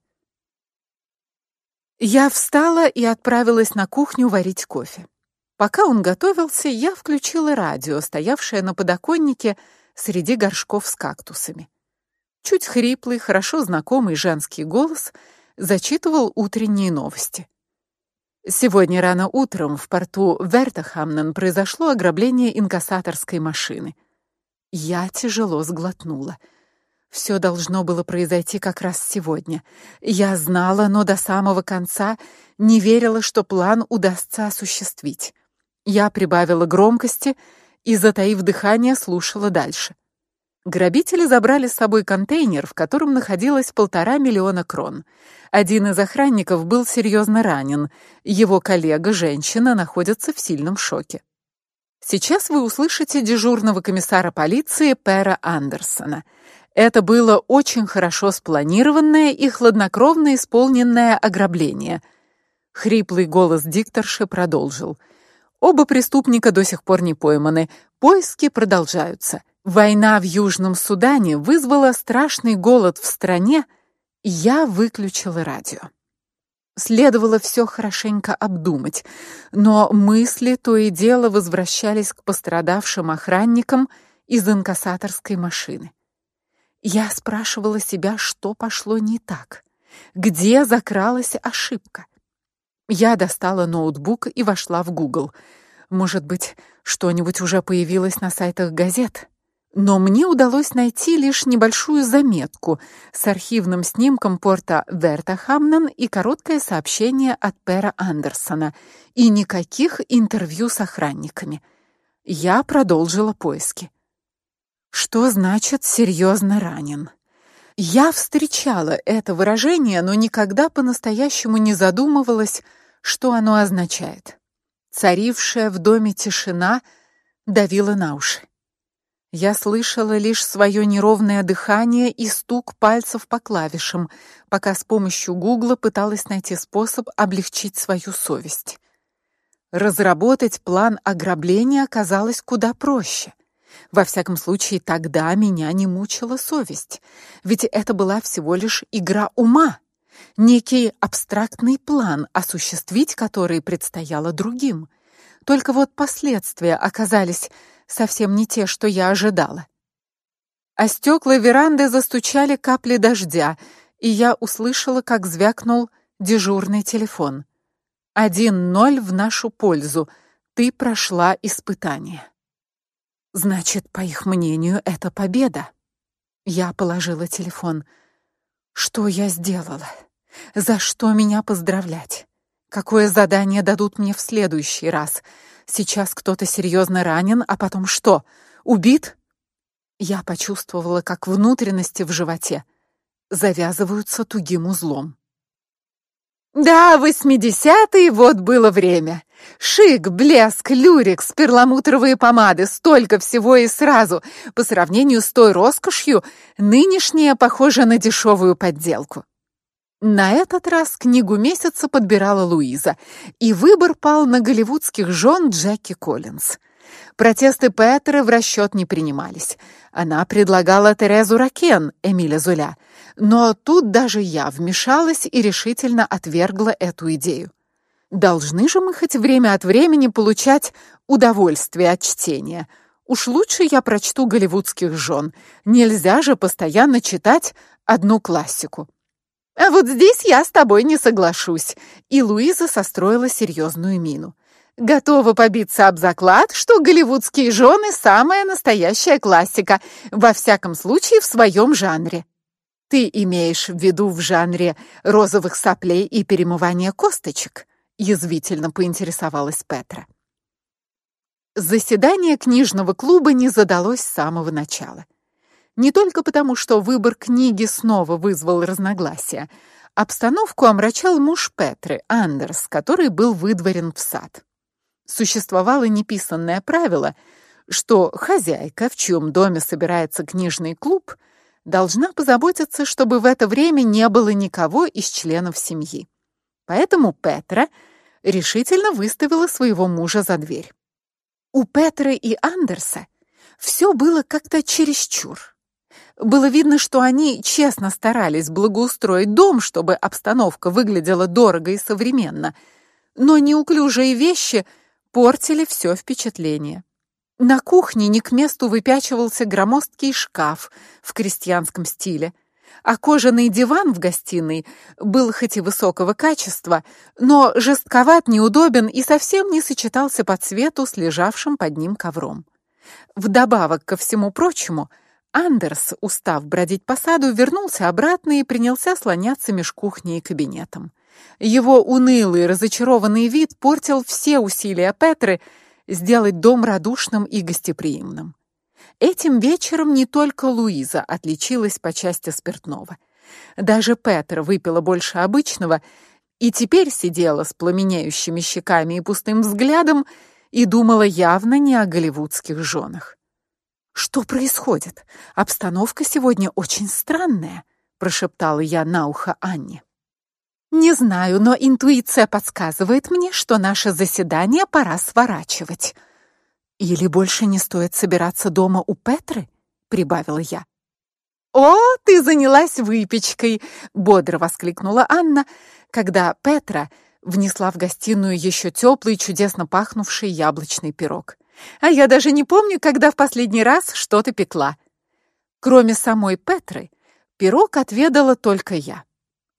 Я встала и отправилась на кухню варить кофе. Пока он готовился, я включила радио, стоявшее на подоконнике среди горшков с кактусами. Чуть хриплый, хорошо знакомый женский голос зачитывал утренние новости. Сегодня рано утром в порту Вертахамнен произошло ограбление инкассаторской машины. Я тяжело сглотнула. Все должно было произойти как раз сегодня. Я знала, но до самого конца не верила, что план удастся осуществить. Я прибавила громкости и, затаив дыхание, слушала дальше. Грабители забрали с собой контейнер, в котором находилось полтора миллиона крон. Один из охранников был серьезно ранен. Его коллега, женщина, находится в сильном шоке. Сейчас вы услышите дежурного комиссара полиции Пера Андерсона. Это было очень хорошо спланированное и хладнокровно исполненное ограбление. Хриплый голос дикторши продолжил: Оба преступника до сих пор не пойманы. Поиски продолжаются. Война в Южном Судане вызвала страшный голод в стране, я выключила радио. Следовало все хорошенько обдумать, но мысли то и дело возвращались к пострадавшим охранникам из инкассаторской машины. Я спрашивала себя, что пошло не так, где закралась ошибка. Я достала ноутбук и вошла в Google. Может быть, что-нибудь уже появилось на сайтах газет? Но мне удалось найти лишь небольшую заметку с архивным снимком порта Вертахамнен и короткое сообщение от Пера Андерсона, и никаких интервью с охранниками. Я продолжила поиски. Что значит серьезно ранен? Я встречала это выражение, но никогда по-настоящему не задумывалась, что оно означает. Царившая в доме тишина давила на уши. Я слышала лишь свое неровное дыхание и стук пальцев по клавишам, пока с помощью Гугла пыталась найти способ облегчить свою совесть. Разработать план ограбления оказалось куда проще. Во всяком случае, тогда меня не мучила совесть, ведь это была всего лишь игра ума, некий абстрактный план, осуществить который предстояло другим. Только вот последствия оказались совсем не те, что я ожидала. А стекла веранды застучали капли дождя, и я услышала, как звякнул дежурный телефон. Один ноль в нашу пользу. Ты прошла испытание. Значит, по их мнению, это победа. Я положила телефон. Что я сделала? За что меня поздравлять? Какое задание дадут мне в следующий раз? Сейчас кто-то серьезно ранен, а потом что? Убит? Я почувствовала, как внутренности в животе завязываются тугим узлом. Да, восьмидесятые вот было время. Шик, блеск, люрекс, перламутровые помады, столько всего и сразу. По сравнению с той роскошью, нынешняя похожа на дешевую подделку. На этот раз книгу месяца подбирала Луиза, и выбор пал на голливудских жен Джеки Коллинз. Протесты Петра в расчет не принимались. Она предлагала Терезу Ракен, Эмиля Зуля, но тут даже я вмешалась и решительно отвергла эту идею. Должны же мы хоть время от времени получать удовольствие от чтения. Уж лучше я прочту голливудских жен. Нельзя же постоянно читать одну классику. А вот здесь я с тобой не соглашусь. И Луиза состроила серьезную мину. Готова побиться об заклад, что голливудские жены самая настоящая классика, во всяком случае в своем жанре. Ты имеешь в виду в жанре розовых соплей и перемывания косточек? язвительно поинтересовалась Петра. Заседание книжного клуба не задалось с самого начала. Не только потому, что выбор книги снова вызвал разногласия. Обстановку омрачал муж Петры, Андерс, который был выдворен в сад. Существовало неписанное правило, что хозяйка, в чьем доме собирается книжный клуб, должна позаботиться, чтобы в это время не было никого из членов семьи. Поэтому Петра решительно выставила своего мужа за дверь. У Петры и Андерса все было как-то чересчур. Было видно, что они честно старались благоустроить дом, чтобы обстановка выглядела дорого и современно, но неуклюжие вещи портили все впечатление. На кухне не к месту выпячивался громоздкий шкаф в крестьянском стиле, а кожаный диван в гостиной был хоть и высокого качества, но жестковат, неудобен и совсем не сочетался по цвету с лежавшим под ним ковром. Вдобавок ко всему прочему, Андерс, устав бродить по саду, вернулся обратно и принялся слоняться меж кухней и кабинетом. Его унылый, разочарованный вид портил все усилия Петры сделать дом радушным и гостеприимным. Этим вечером не только Луиза отличилась по части спиртного. Даже Петра выпила больше обычного и теперь сидела с пламенеющими щеками и пустым взглядом и думала явно не о голливудских женах. Что происходит? Обстановка сегодня очень странная, прошептала я на ухо Анне. Не знаю, но интуиция подсказывает мне, что наше заседание пора сворачивать. Или больше не стоит собираться дома у Петры, прибавила я. О, ты занялась выпечкой, бодро воскликнула Анна, когда Петра внесла в гостиную еще теплый, чудесно пахнувший яблочный пирог. А я даже не помню, когда в последний раз что-то пекла. Кроме самой Петры, пирог отведала только я.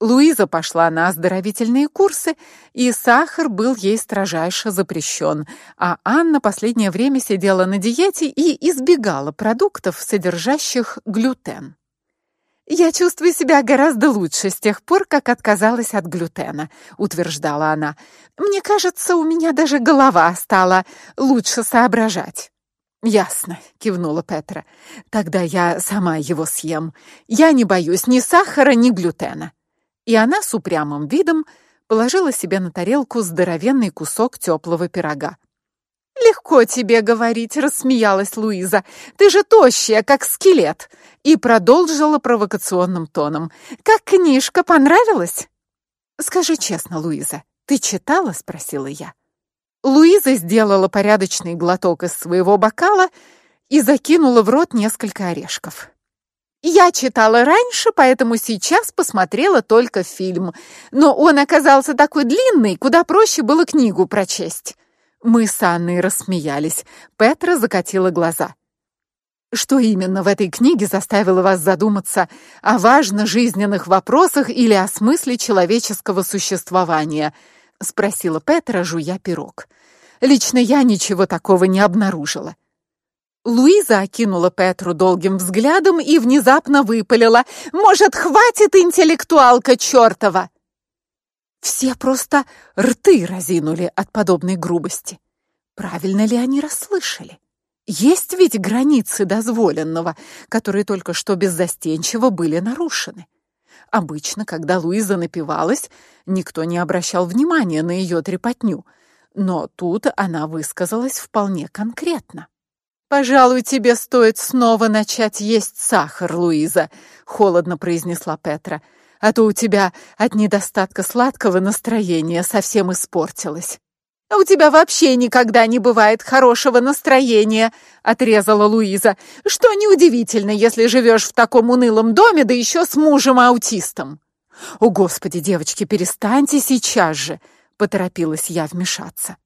Луиза пошла на оздоровительные курсы, и сахар был ей строжайше запрещен, а Анна последнее время сидела на диете и избегала продуктов, содержащих глютен. Я чувствую себя гораздо лучше с тех пор, как отказалась от глютена, утверждала она. Мне кажется, у меня даже голова стала лучше соображать. Ясно, кивнула Петра. Тогда я сама его съем. Я не боюсь ни сахара, ни глютена. И она с упрямым видом положила себе на тарелку здоровенный кусок теплого пирога. Легко тебе говорить, рассмеялась Луиза. Ты же тощая, как скелет, и продолжила провокационным тоном. Как книжка понравилась? Скажи честно, Луиза, ты читала, спросила я. Луиза сделала порядочный глоток из своего бокала и закинула в рот несколько орешков. Я читала раньше, поэтому сейчас посмотрела только фильм. Но он оказался такой длинный, куда проще было книгу прочесть. Мы с Анной рассмеялись. Петра закатила глаза. Что именно в этой книге заставило вас задуматься о важных жизненных вопросах или о смысле человеческого существования? спросила Петра, жуя пирог. Лично я ничего такого не обнаружила. Луиза окинула Петру долгим взглядом и внезапно выпалила: "Может, хватит интеллектуалка чёртова?" Все просто рты разинули от подобной грубости. Правильно ли они расслышали? Есть ведь границы дозволенного, которые только что беззастенчиво были нарушены. Обычно, когда Луиза напивалась, никто не обращал внимания на ее трепотню, но тут она высказалась вполне конкретно. Пожалуй, тебе стоит снова начать есть сахар, Луиза, холодно произнесла Петра. А то у тебя от недостатка сладкого настроение совсем испортилось. А у тебя вообще никогда не бывает хорошего настроения, отрезала Луиза. Что неудивительно, если живешь в таком унылом доме, да еще с мужем-аутистом. О, господи, девочки, перестаньте сейчас же, поторопилась я вмешаться.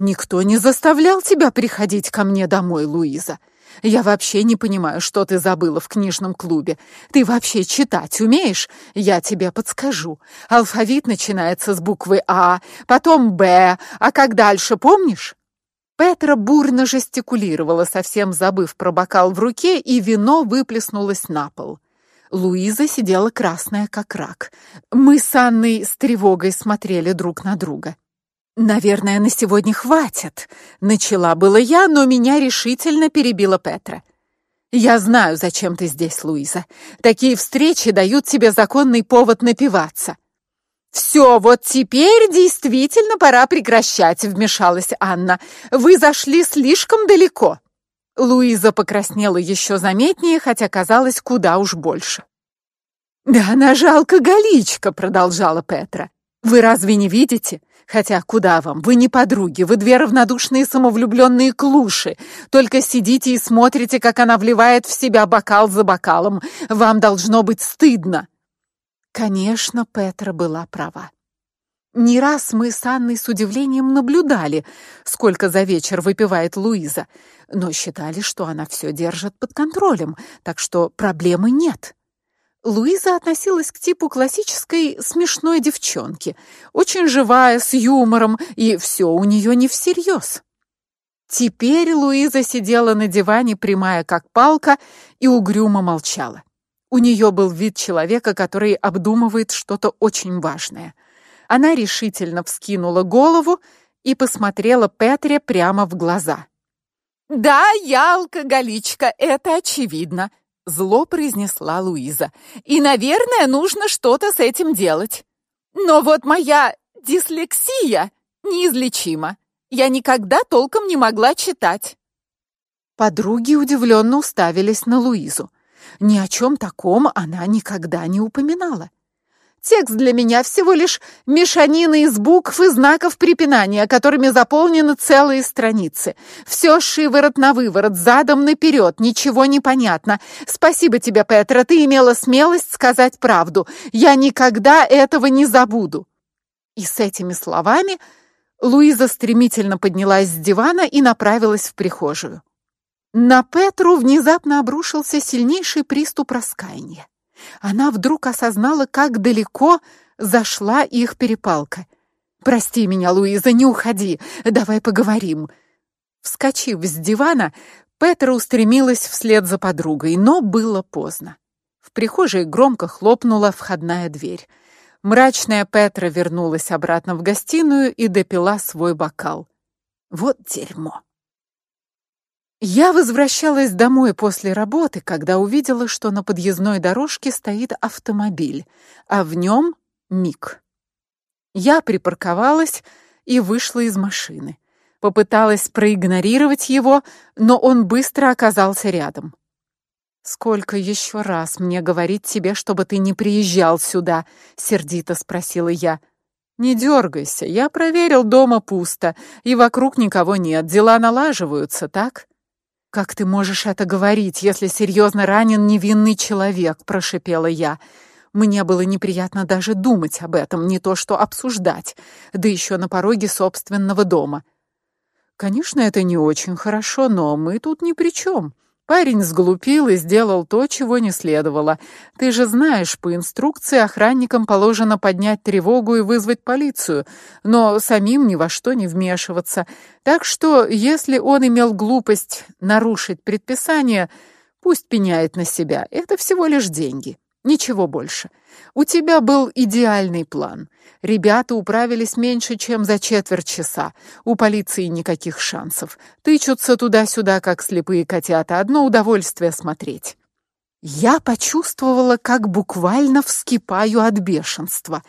Никто не заставлял тебя приходить ко мне домой, Луиза. Я вообще не понимаю, что ты забыла в книжном клубе. Ты вообще читать умеешь? Я тебе подскажу. Алфавит начинается с буквы А, потом Б, а как дальше, помнишь? Петра бурно жестикулировала, совсем забыв про бокал в руке, и вино выплеснулось на пол. Луиза сидела красная как рак. Мы с Анной с тревогой смотрели друг на друга. Наверное, на сегодня хватит, начала было я, но меня решительно перебила Петра. Я знаю, зачем ты здесь, Луиза. Такие встречи дают тебе законный повод напиваться. Все, вот теперь действительно пора прекращать, вмешалась Анна. Вы зашли слишком далеко. Луиза покраснела еще заметнее, хотя казалось куда уж больше. Да она жалко галичка, продолжала Петра. Вы разве не видите? Хотя куда вам? Вы не подруги, вы две равнодушные самовлюбленные клуши. Только сидите и смотрите, как она вливает в себя бокал за бокалом. Вам должно быть стыдно. Конечно, Петра была права. Не раз мы с Анной с удивлением наблюдали, сколько за вечер выпивает Луиза, но считали, что она все держит под контролем, так что проблемы нет. Луиза относилась к типу классической смешной девчонки, очень живая, с юмором, и все у нее не всерьез. Теперь Луиза сидела на диване, прямая как палка, и угрюмо молчала. У нее был вид человека, который обдумывает что-то очень важное. Она решительно вскинула голову и посмотрела Петре прямо в глаза. "Да, я алкоголичка, это очевидно", зло произнесла Луиза. "И, наверное, нужно что-то с этим делать. Но вот моя дислексия неизлечима. Я никогда толком не могла читать". Подруги удивленно уставились на Луизу. Ни о чем таком она никогда не упоминала. Текст для меня всего лишь мешанина из букв и знаков препинания, которыми заполнены целые страницы. Все шиворот на выворот, задом наперед, ничего не понятно. Спасибо тебе, Петра, ты имела смелость сказать правду. Я никогда этого не забуду. И с этими словами Луиза стремительно поднялась с дивана и направилась в прихожую. На Петру внезапно обрушился сильнейший приступ раскаяния. Она вдруг осознала, как далеко зашла их перепалка. Прости меня, Луиза, не уходи. Давай поговорим. Вскочив с дивана, Петра устремилась вслед за подругой, но было поздно. В прихожей громко хлопнула входная дверь. Мрачная Петра вернулась обратно в гостиную и допила свой бокал. Вот дерьмо. Я возвращалась домой после работы, когда увидела, что на подъездной дорожке стоит автомобиль, а в нем Мик. Я припарковалась и вышла из машины. Попыталась проигнорировать его, но он быстро оказался рядом. Сколько еще раз мне говорить тебе, чтобы ты не приезжал сюда, сердито спросила я. Не дергайся, я проверил, дома пусто, и вокруг никого нет. Дела налаживаются, так? Как ты можешь это говорить, если серьезно ранен невинный человек, прошипела я. Мне было неприятно даже думать об этом, не то что обсуждать, да еще на пороге собственного дома. Конечно, это не очень хорошо, но мы тут ни при чем. Парень сглупил и сделал то, чего не следовало. Ты же знаешь, по инструкции охранникам положено поднять тревогу и вызвать полицию, но самим ни во что не вмешиваться. Так что, если он имел глупость нарушить предписание, пусть пеняет на себя. Это всего лишь деньги. Ничего больше. У тебя был идеальный план. Ребята управились меньше, чем за четверть часа. У полиции никаких шансов. Тычутся туда-сюда, как слепые котята. Одно удовольствие смотреть. Я почувствовала, как буквально вскипаю от бешенства.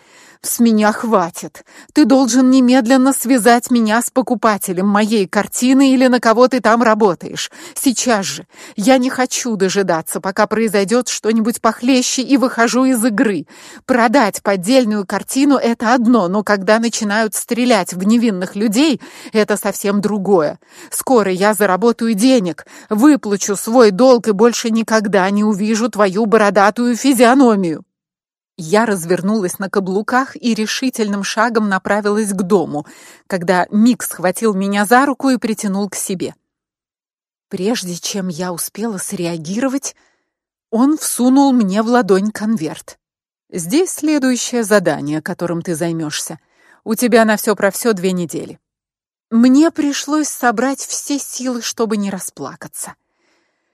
С меня хватит. Ты должен немедленно связать меня с покупателем моей картины или на кого ты там работаешь. Сейчас же. Я не хочу дожидаться, пока произойдет что-нибудь похлеще и выхожу из игры. Продать поддельную картину это одно, но когда начинают стрелять в невинных людей, это совсем другое. Скоро я заработаю денег, выплачу свой долг и больше никогда не увижу твою бородатую физиономию. Я развернулась на каблуках и решительным шагом направилась к дому, когда Микс схватил меня за руку и притянул к себе. Прежде чем я успела среагировать, он всунул мне в ладонь конверт. Здесь следующее задание, которым ты займешься. У тебя на все про все две недели. Мне пришлось собрать все силы, чтобы не расплакаться.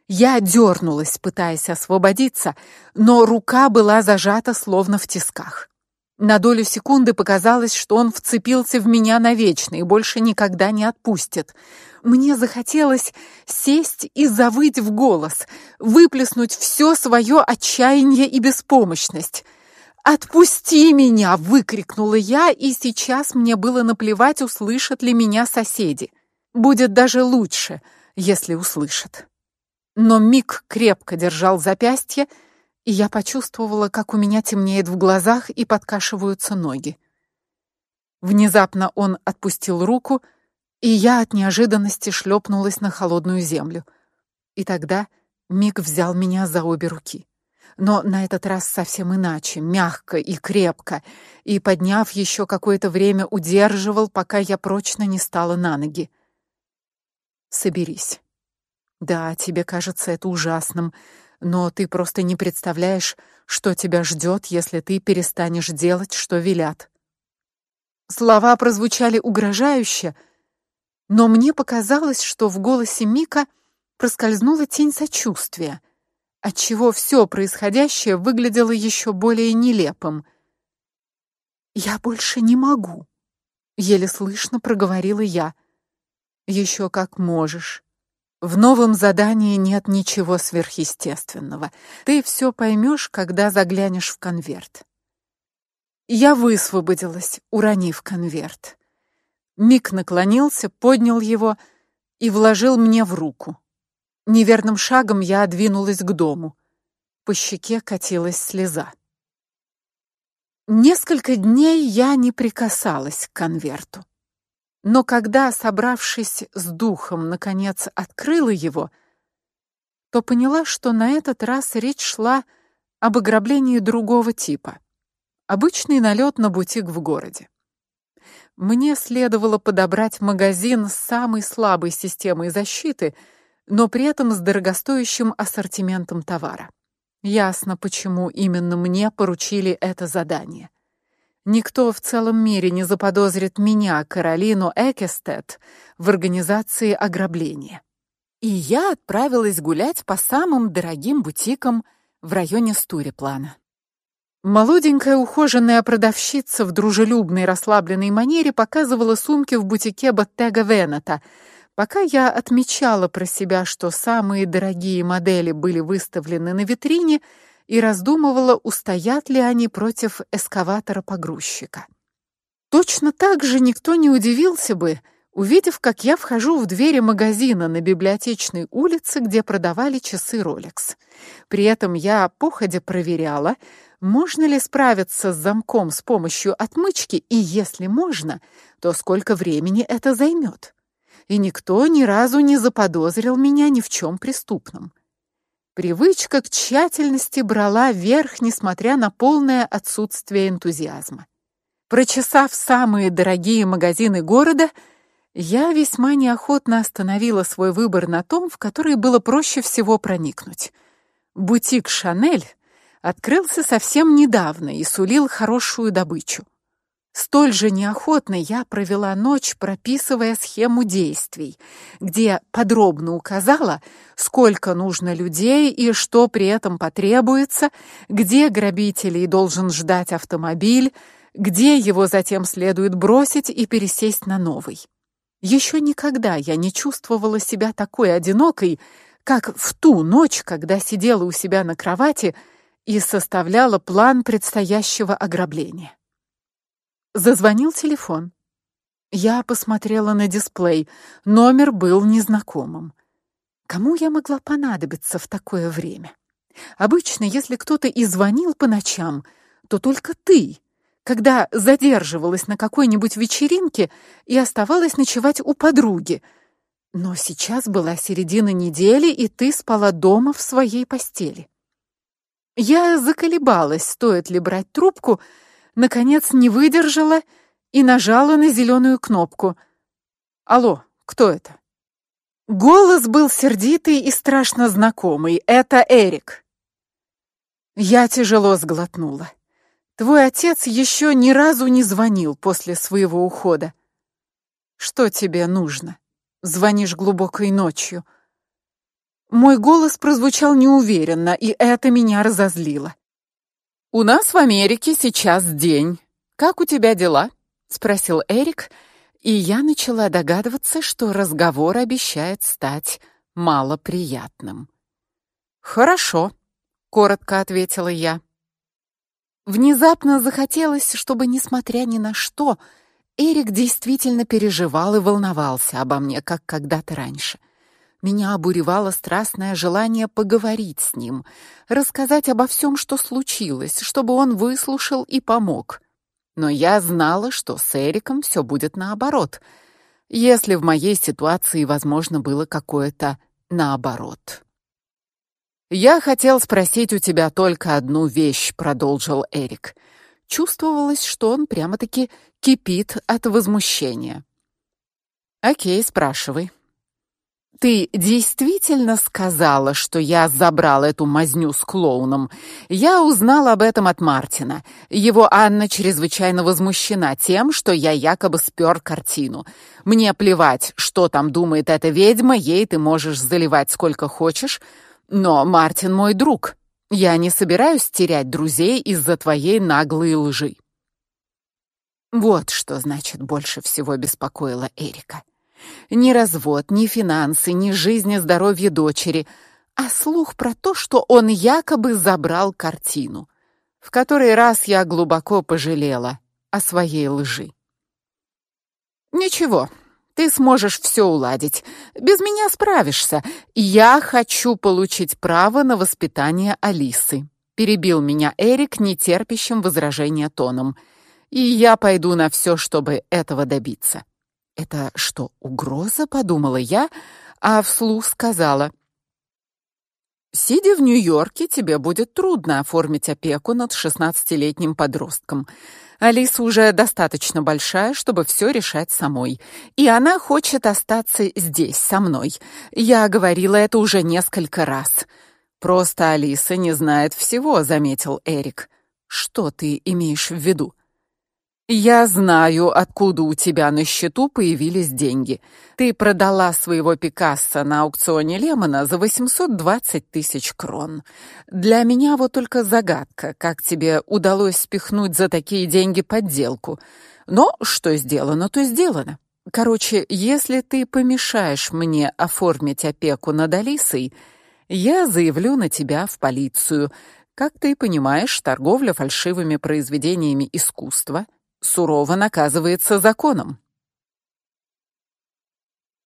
Я дернулась, пытаясь освободиться, но рука была зажата словно в тисках. На долю секунды показалось, что он вцепился в меня навечно и больше никогда не отпустит. Мне захотелось сесть и завыть в голос, выплеснуть все свое отчаяние и беспомощность. "Отпусти меня!" выкрикнула я, и сейчас мне было наплевать, услышат ли меня соседи. Будет даже лучше, если услышат но Мик крепко держал запястье, и я почувствовала, как у меня темнеет в глазах и подкашиваются ноги. Внезапно он отпустил руку, и я от неожиданности шлепнулась на холодную землю. И тогда Мик взял меня за обе руки. Но на этот раз совсем иначе, мягко и крепко, и подняв еще какое-то время удерживал, пока я прочно не стала на ноги. Соберись. Да, тебе кажется это ужасным, но ты просто не представляешь, что тебя ждет, если ты перестанешь делать, что велят. Слова прозвучали угрожающе, но мне показалось, что в голосе Мика проскользнула тень сочувствия, отчего все происходящее выглядело еще более нелепым. Я больше не могу, еле слышно проговорила я. Еще как можешь. В новом задании нет ничего сверхъестественного. Ты все поймешь, когда заглянешь в конверт. Я высвободилась, уронив конверт. Мик наклонился, поднял его и вложил мне в руку. Неверным шагом я двинулась к дому. По щеке катилась слеза. Несколько дней я не прикасалась к конверту. Но когда, собравшись с духом, наконец открыла его, то поняла, что на этот раз речь шла об ограблении другого типа. Обычный налет на бутик в городе. Мне следовало подобрать магазин с самой слабой системой защиты, но при этом с дорогостоящим ассортиментом товара. Ясно, почему именно мне поручили это задание. Никто в целом мире не заподозрит меня, Каролину Экестет, в организации ограбления. И я отправилась гулять по самым дорогим бутикам в районе Стуриплана. Молоденькая ухоженная продавщица в дружелюбной расслабленной манере показывала сумки в бутике Bottega Veneta, пока я отмечала про себя, что самые дорогие модели были выставлены на витрине — и раздумывала, устоят ли они против эскаватора-погрузчика. Точно так же никто не удивился бы, увидев, как я вхожу в двери магазина на Библиотечной улице, где продавали часы Rolex. При этом я походя проверяла, можно ли справиться с замком с помощью отмычки, и если можно, то сколько времени это займет. И никто ни разу не заподозрил меня ни в чем преступном. Привычка к тщательности брала верх, несмотря на полное отсутствие энтузиазма. Прочесав самые дорогие магазины города, я весьма неохотно остановила свой выбор на том, в который было проще всего проникнуть. Бутик Шанель открылся совсем недавно и сулил хорошую добычу. Столь же неохотно я провела ночь, прописывая схему действий, где подробно указала, сколько нужно людей и что при этом потребуется, где грабителей должен ждать автомобиль, где его затем следует бросить и пересесть на новый. Еще никогда я не чувствовала себя такой одинокой, как в ту ночь, когда сидела у себя на кровати и составляла план предстоящего ограбления. Зазвонил телефон. Я посмотрела на дисплей. Номер был незнакомым. Кому я могла понадобиться в такое время? Обычно, если кто-то и звонил по ночам, то только ты, когда задерживалась на какой-нибудь вечеринке и оставалась ночевать у подруги. Но сейчас была середина недели, и ты спала дома в своей постели. Я заколебалась, стоит ли брать трубку, наконец не выдержала и нажала на зеленую кнопку. Алло, кто это? Голос был сердитый и страшно знакомый. Это Эрик. Я тяжело сглотнула. Твой отец еще ни разу не звонил после своего ухода. Что тебе нужно? Звонишь глубокой ночью. Мой голос прозвучал неуверенно, и это меня разозлило. У нас в Америке сейчас день. Как у тебя дела? спросил Эрик, и я начала догадываться, что разговор обещает стать малоприятным. Хорошо, коротко ответила я. Внезапно захотелось, чтобы несмотря ни на что, Эрик действительно переживал и волновался обо мне, как когда-то раньше. Меня обуревало страстное желание поговорить с ним, рассказать обо всем, что случилось, чтобы он выслушал и помог. Но я знала, что с Эриком все будет наоборот. Если в моей ситуации возможно было какое-то наоборот. Я хотел спросить у тебя только одну вещь, продолжил Эрик. Чувствовалось, что он прямо-таки кипит от возмущения. О'кей, спрашивай. Ты действительно сказала, что я забрал эту мазню с клоуном. Я узнал об этом от Мартина. Его Анна чрезвычайно возмущена тем, что я якобы спер картину. Мне плевать, что там думает эта ведьма, ей ты можешь заливать сколько хочешь, но Мартин мой друг. Я не собираюсь терять друзей из-за твоей наглой лжи. Вот что значит больше всего беспокоило Эрика. Ни развод, ни финансы, ни жизнь и здоровье дочери, а слух про то, что он якобы забрал картину. В который раз я глубоко пожалела о своей лжи. Ничего, ты сможешь все уладить. Без меня справишься. Я хочу получить право на воспитание Алисы. Перебил меня Эрик нетерпящим возражения тоном. И я пойду на все, чтобы этого добиться. Это что, угроза, подумала я, а вслух сказала: Сидя в Нью-Йорке, тебе будет трудно оформить опеку над шестнадцатилетним подростком. Алиса уже достаточно большая, чтобы все решать самой, и она хочет остаться здесь со мной. Я говорила это уже несколько раз. Просто Алиса не знает всего, заметил Эрик. Что ты имеешь в виду? Я знаю, откуда у тебя на счету появились деньги. Ты продала своего Пикассо на аукционе Лемона за 820 тысяч крон. Для меня вот только загадка, как тебе удалось спихнуть за такие деньги подделку. Но что сделано, то сделано. Короче, если ты помешаешь мне оформить опеку над Алисой, я заявлю на тебя в полицию. Как ты понимаешь, торговля фальшивыми произведениями искусства — сурово наказывается законом.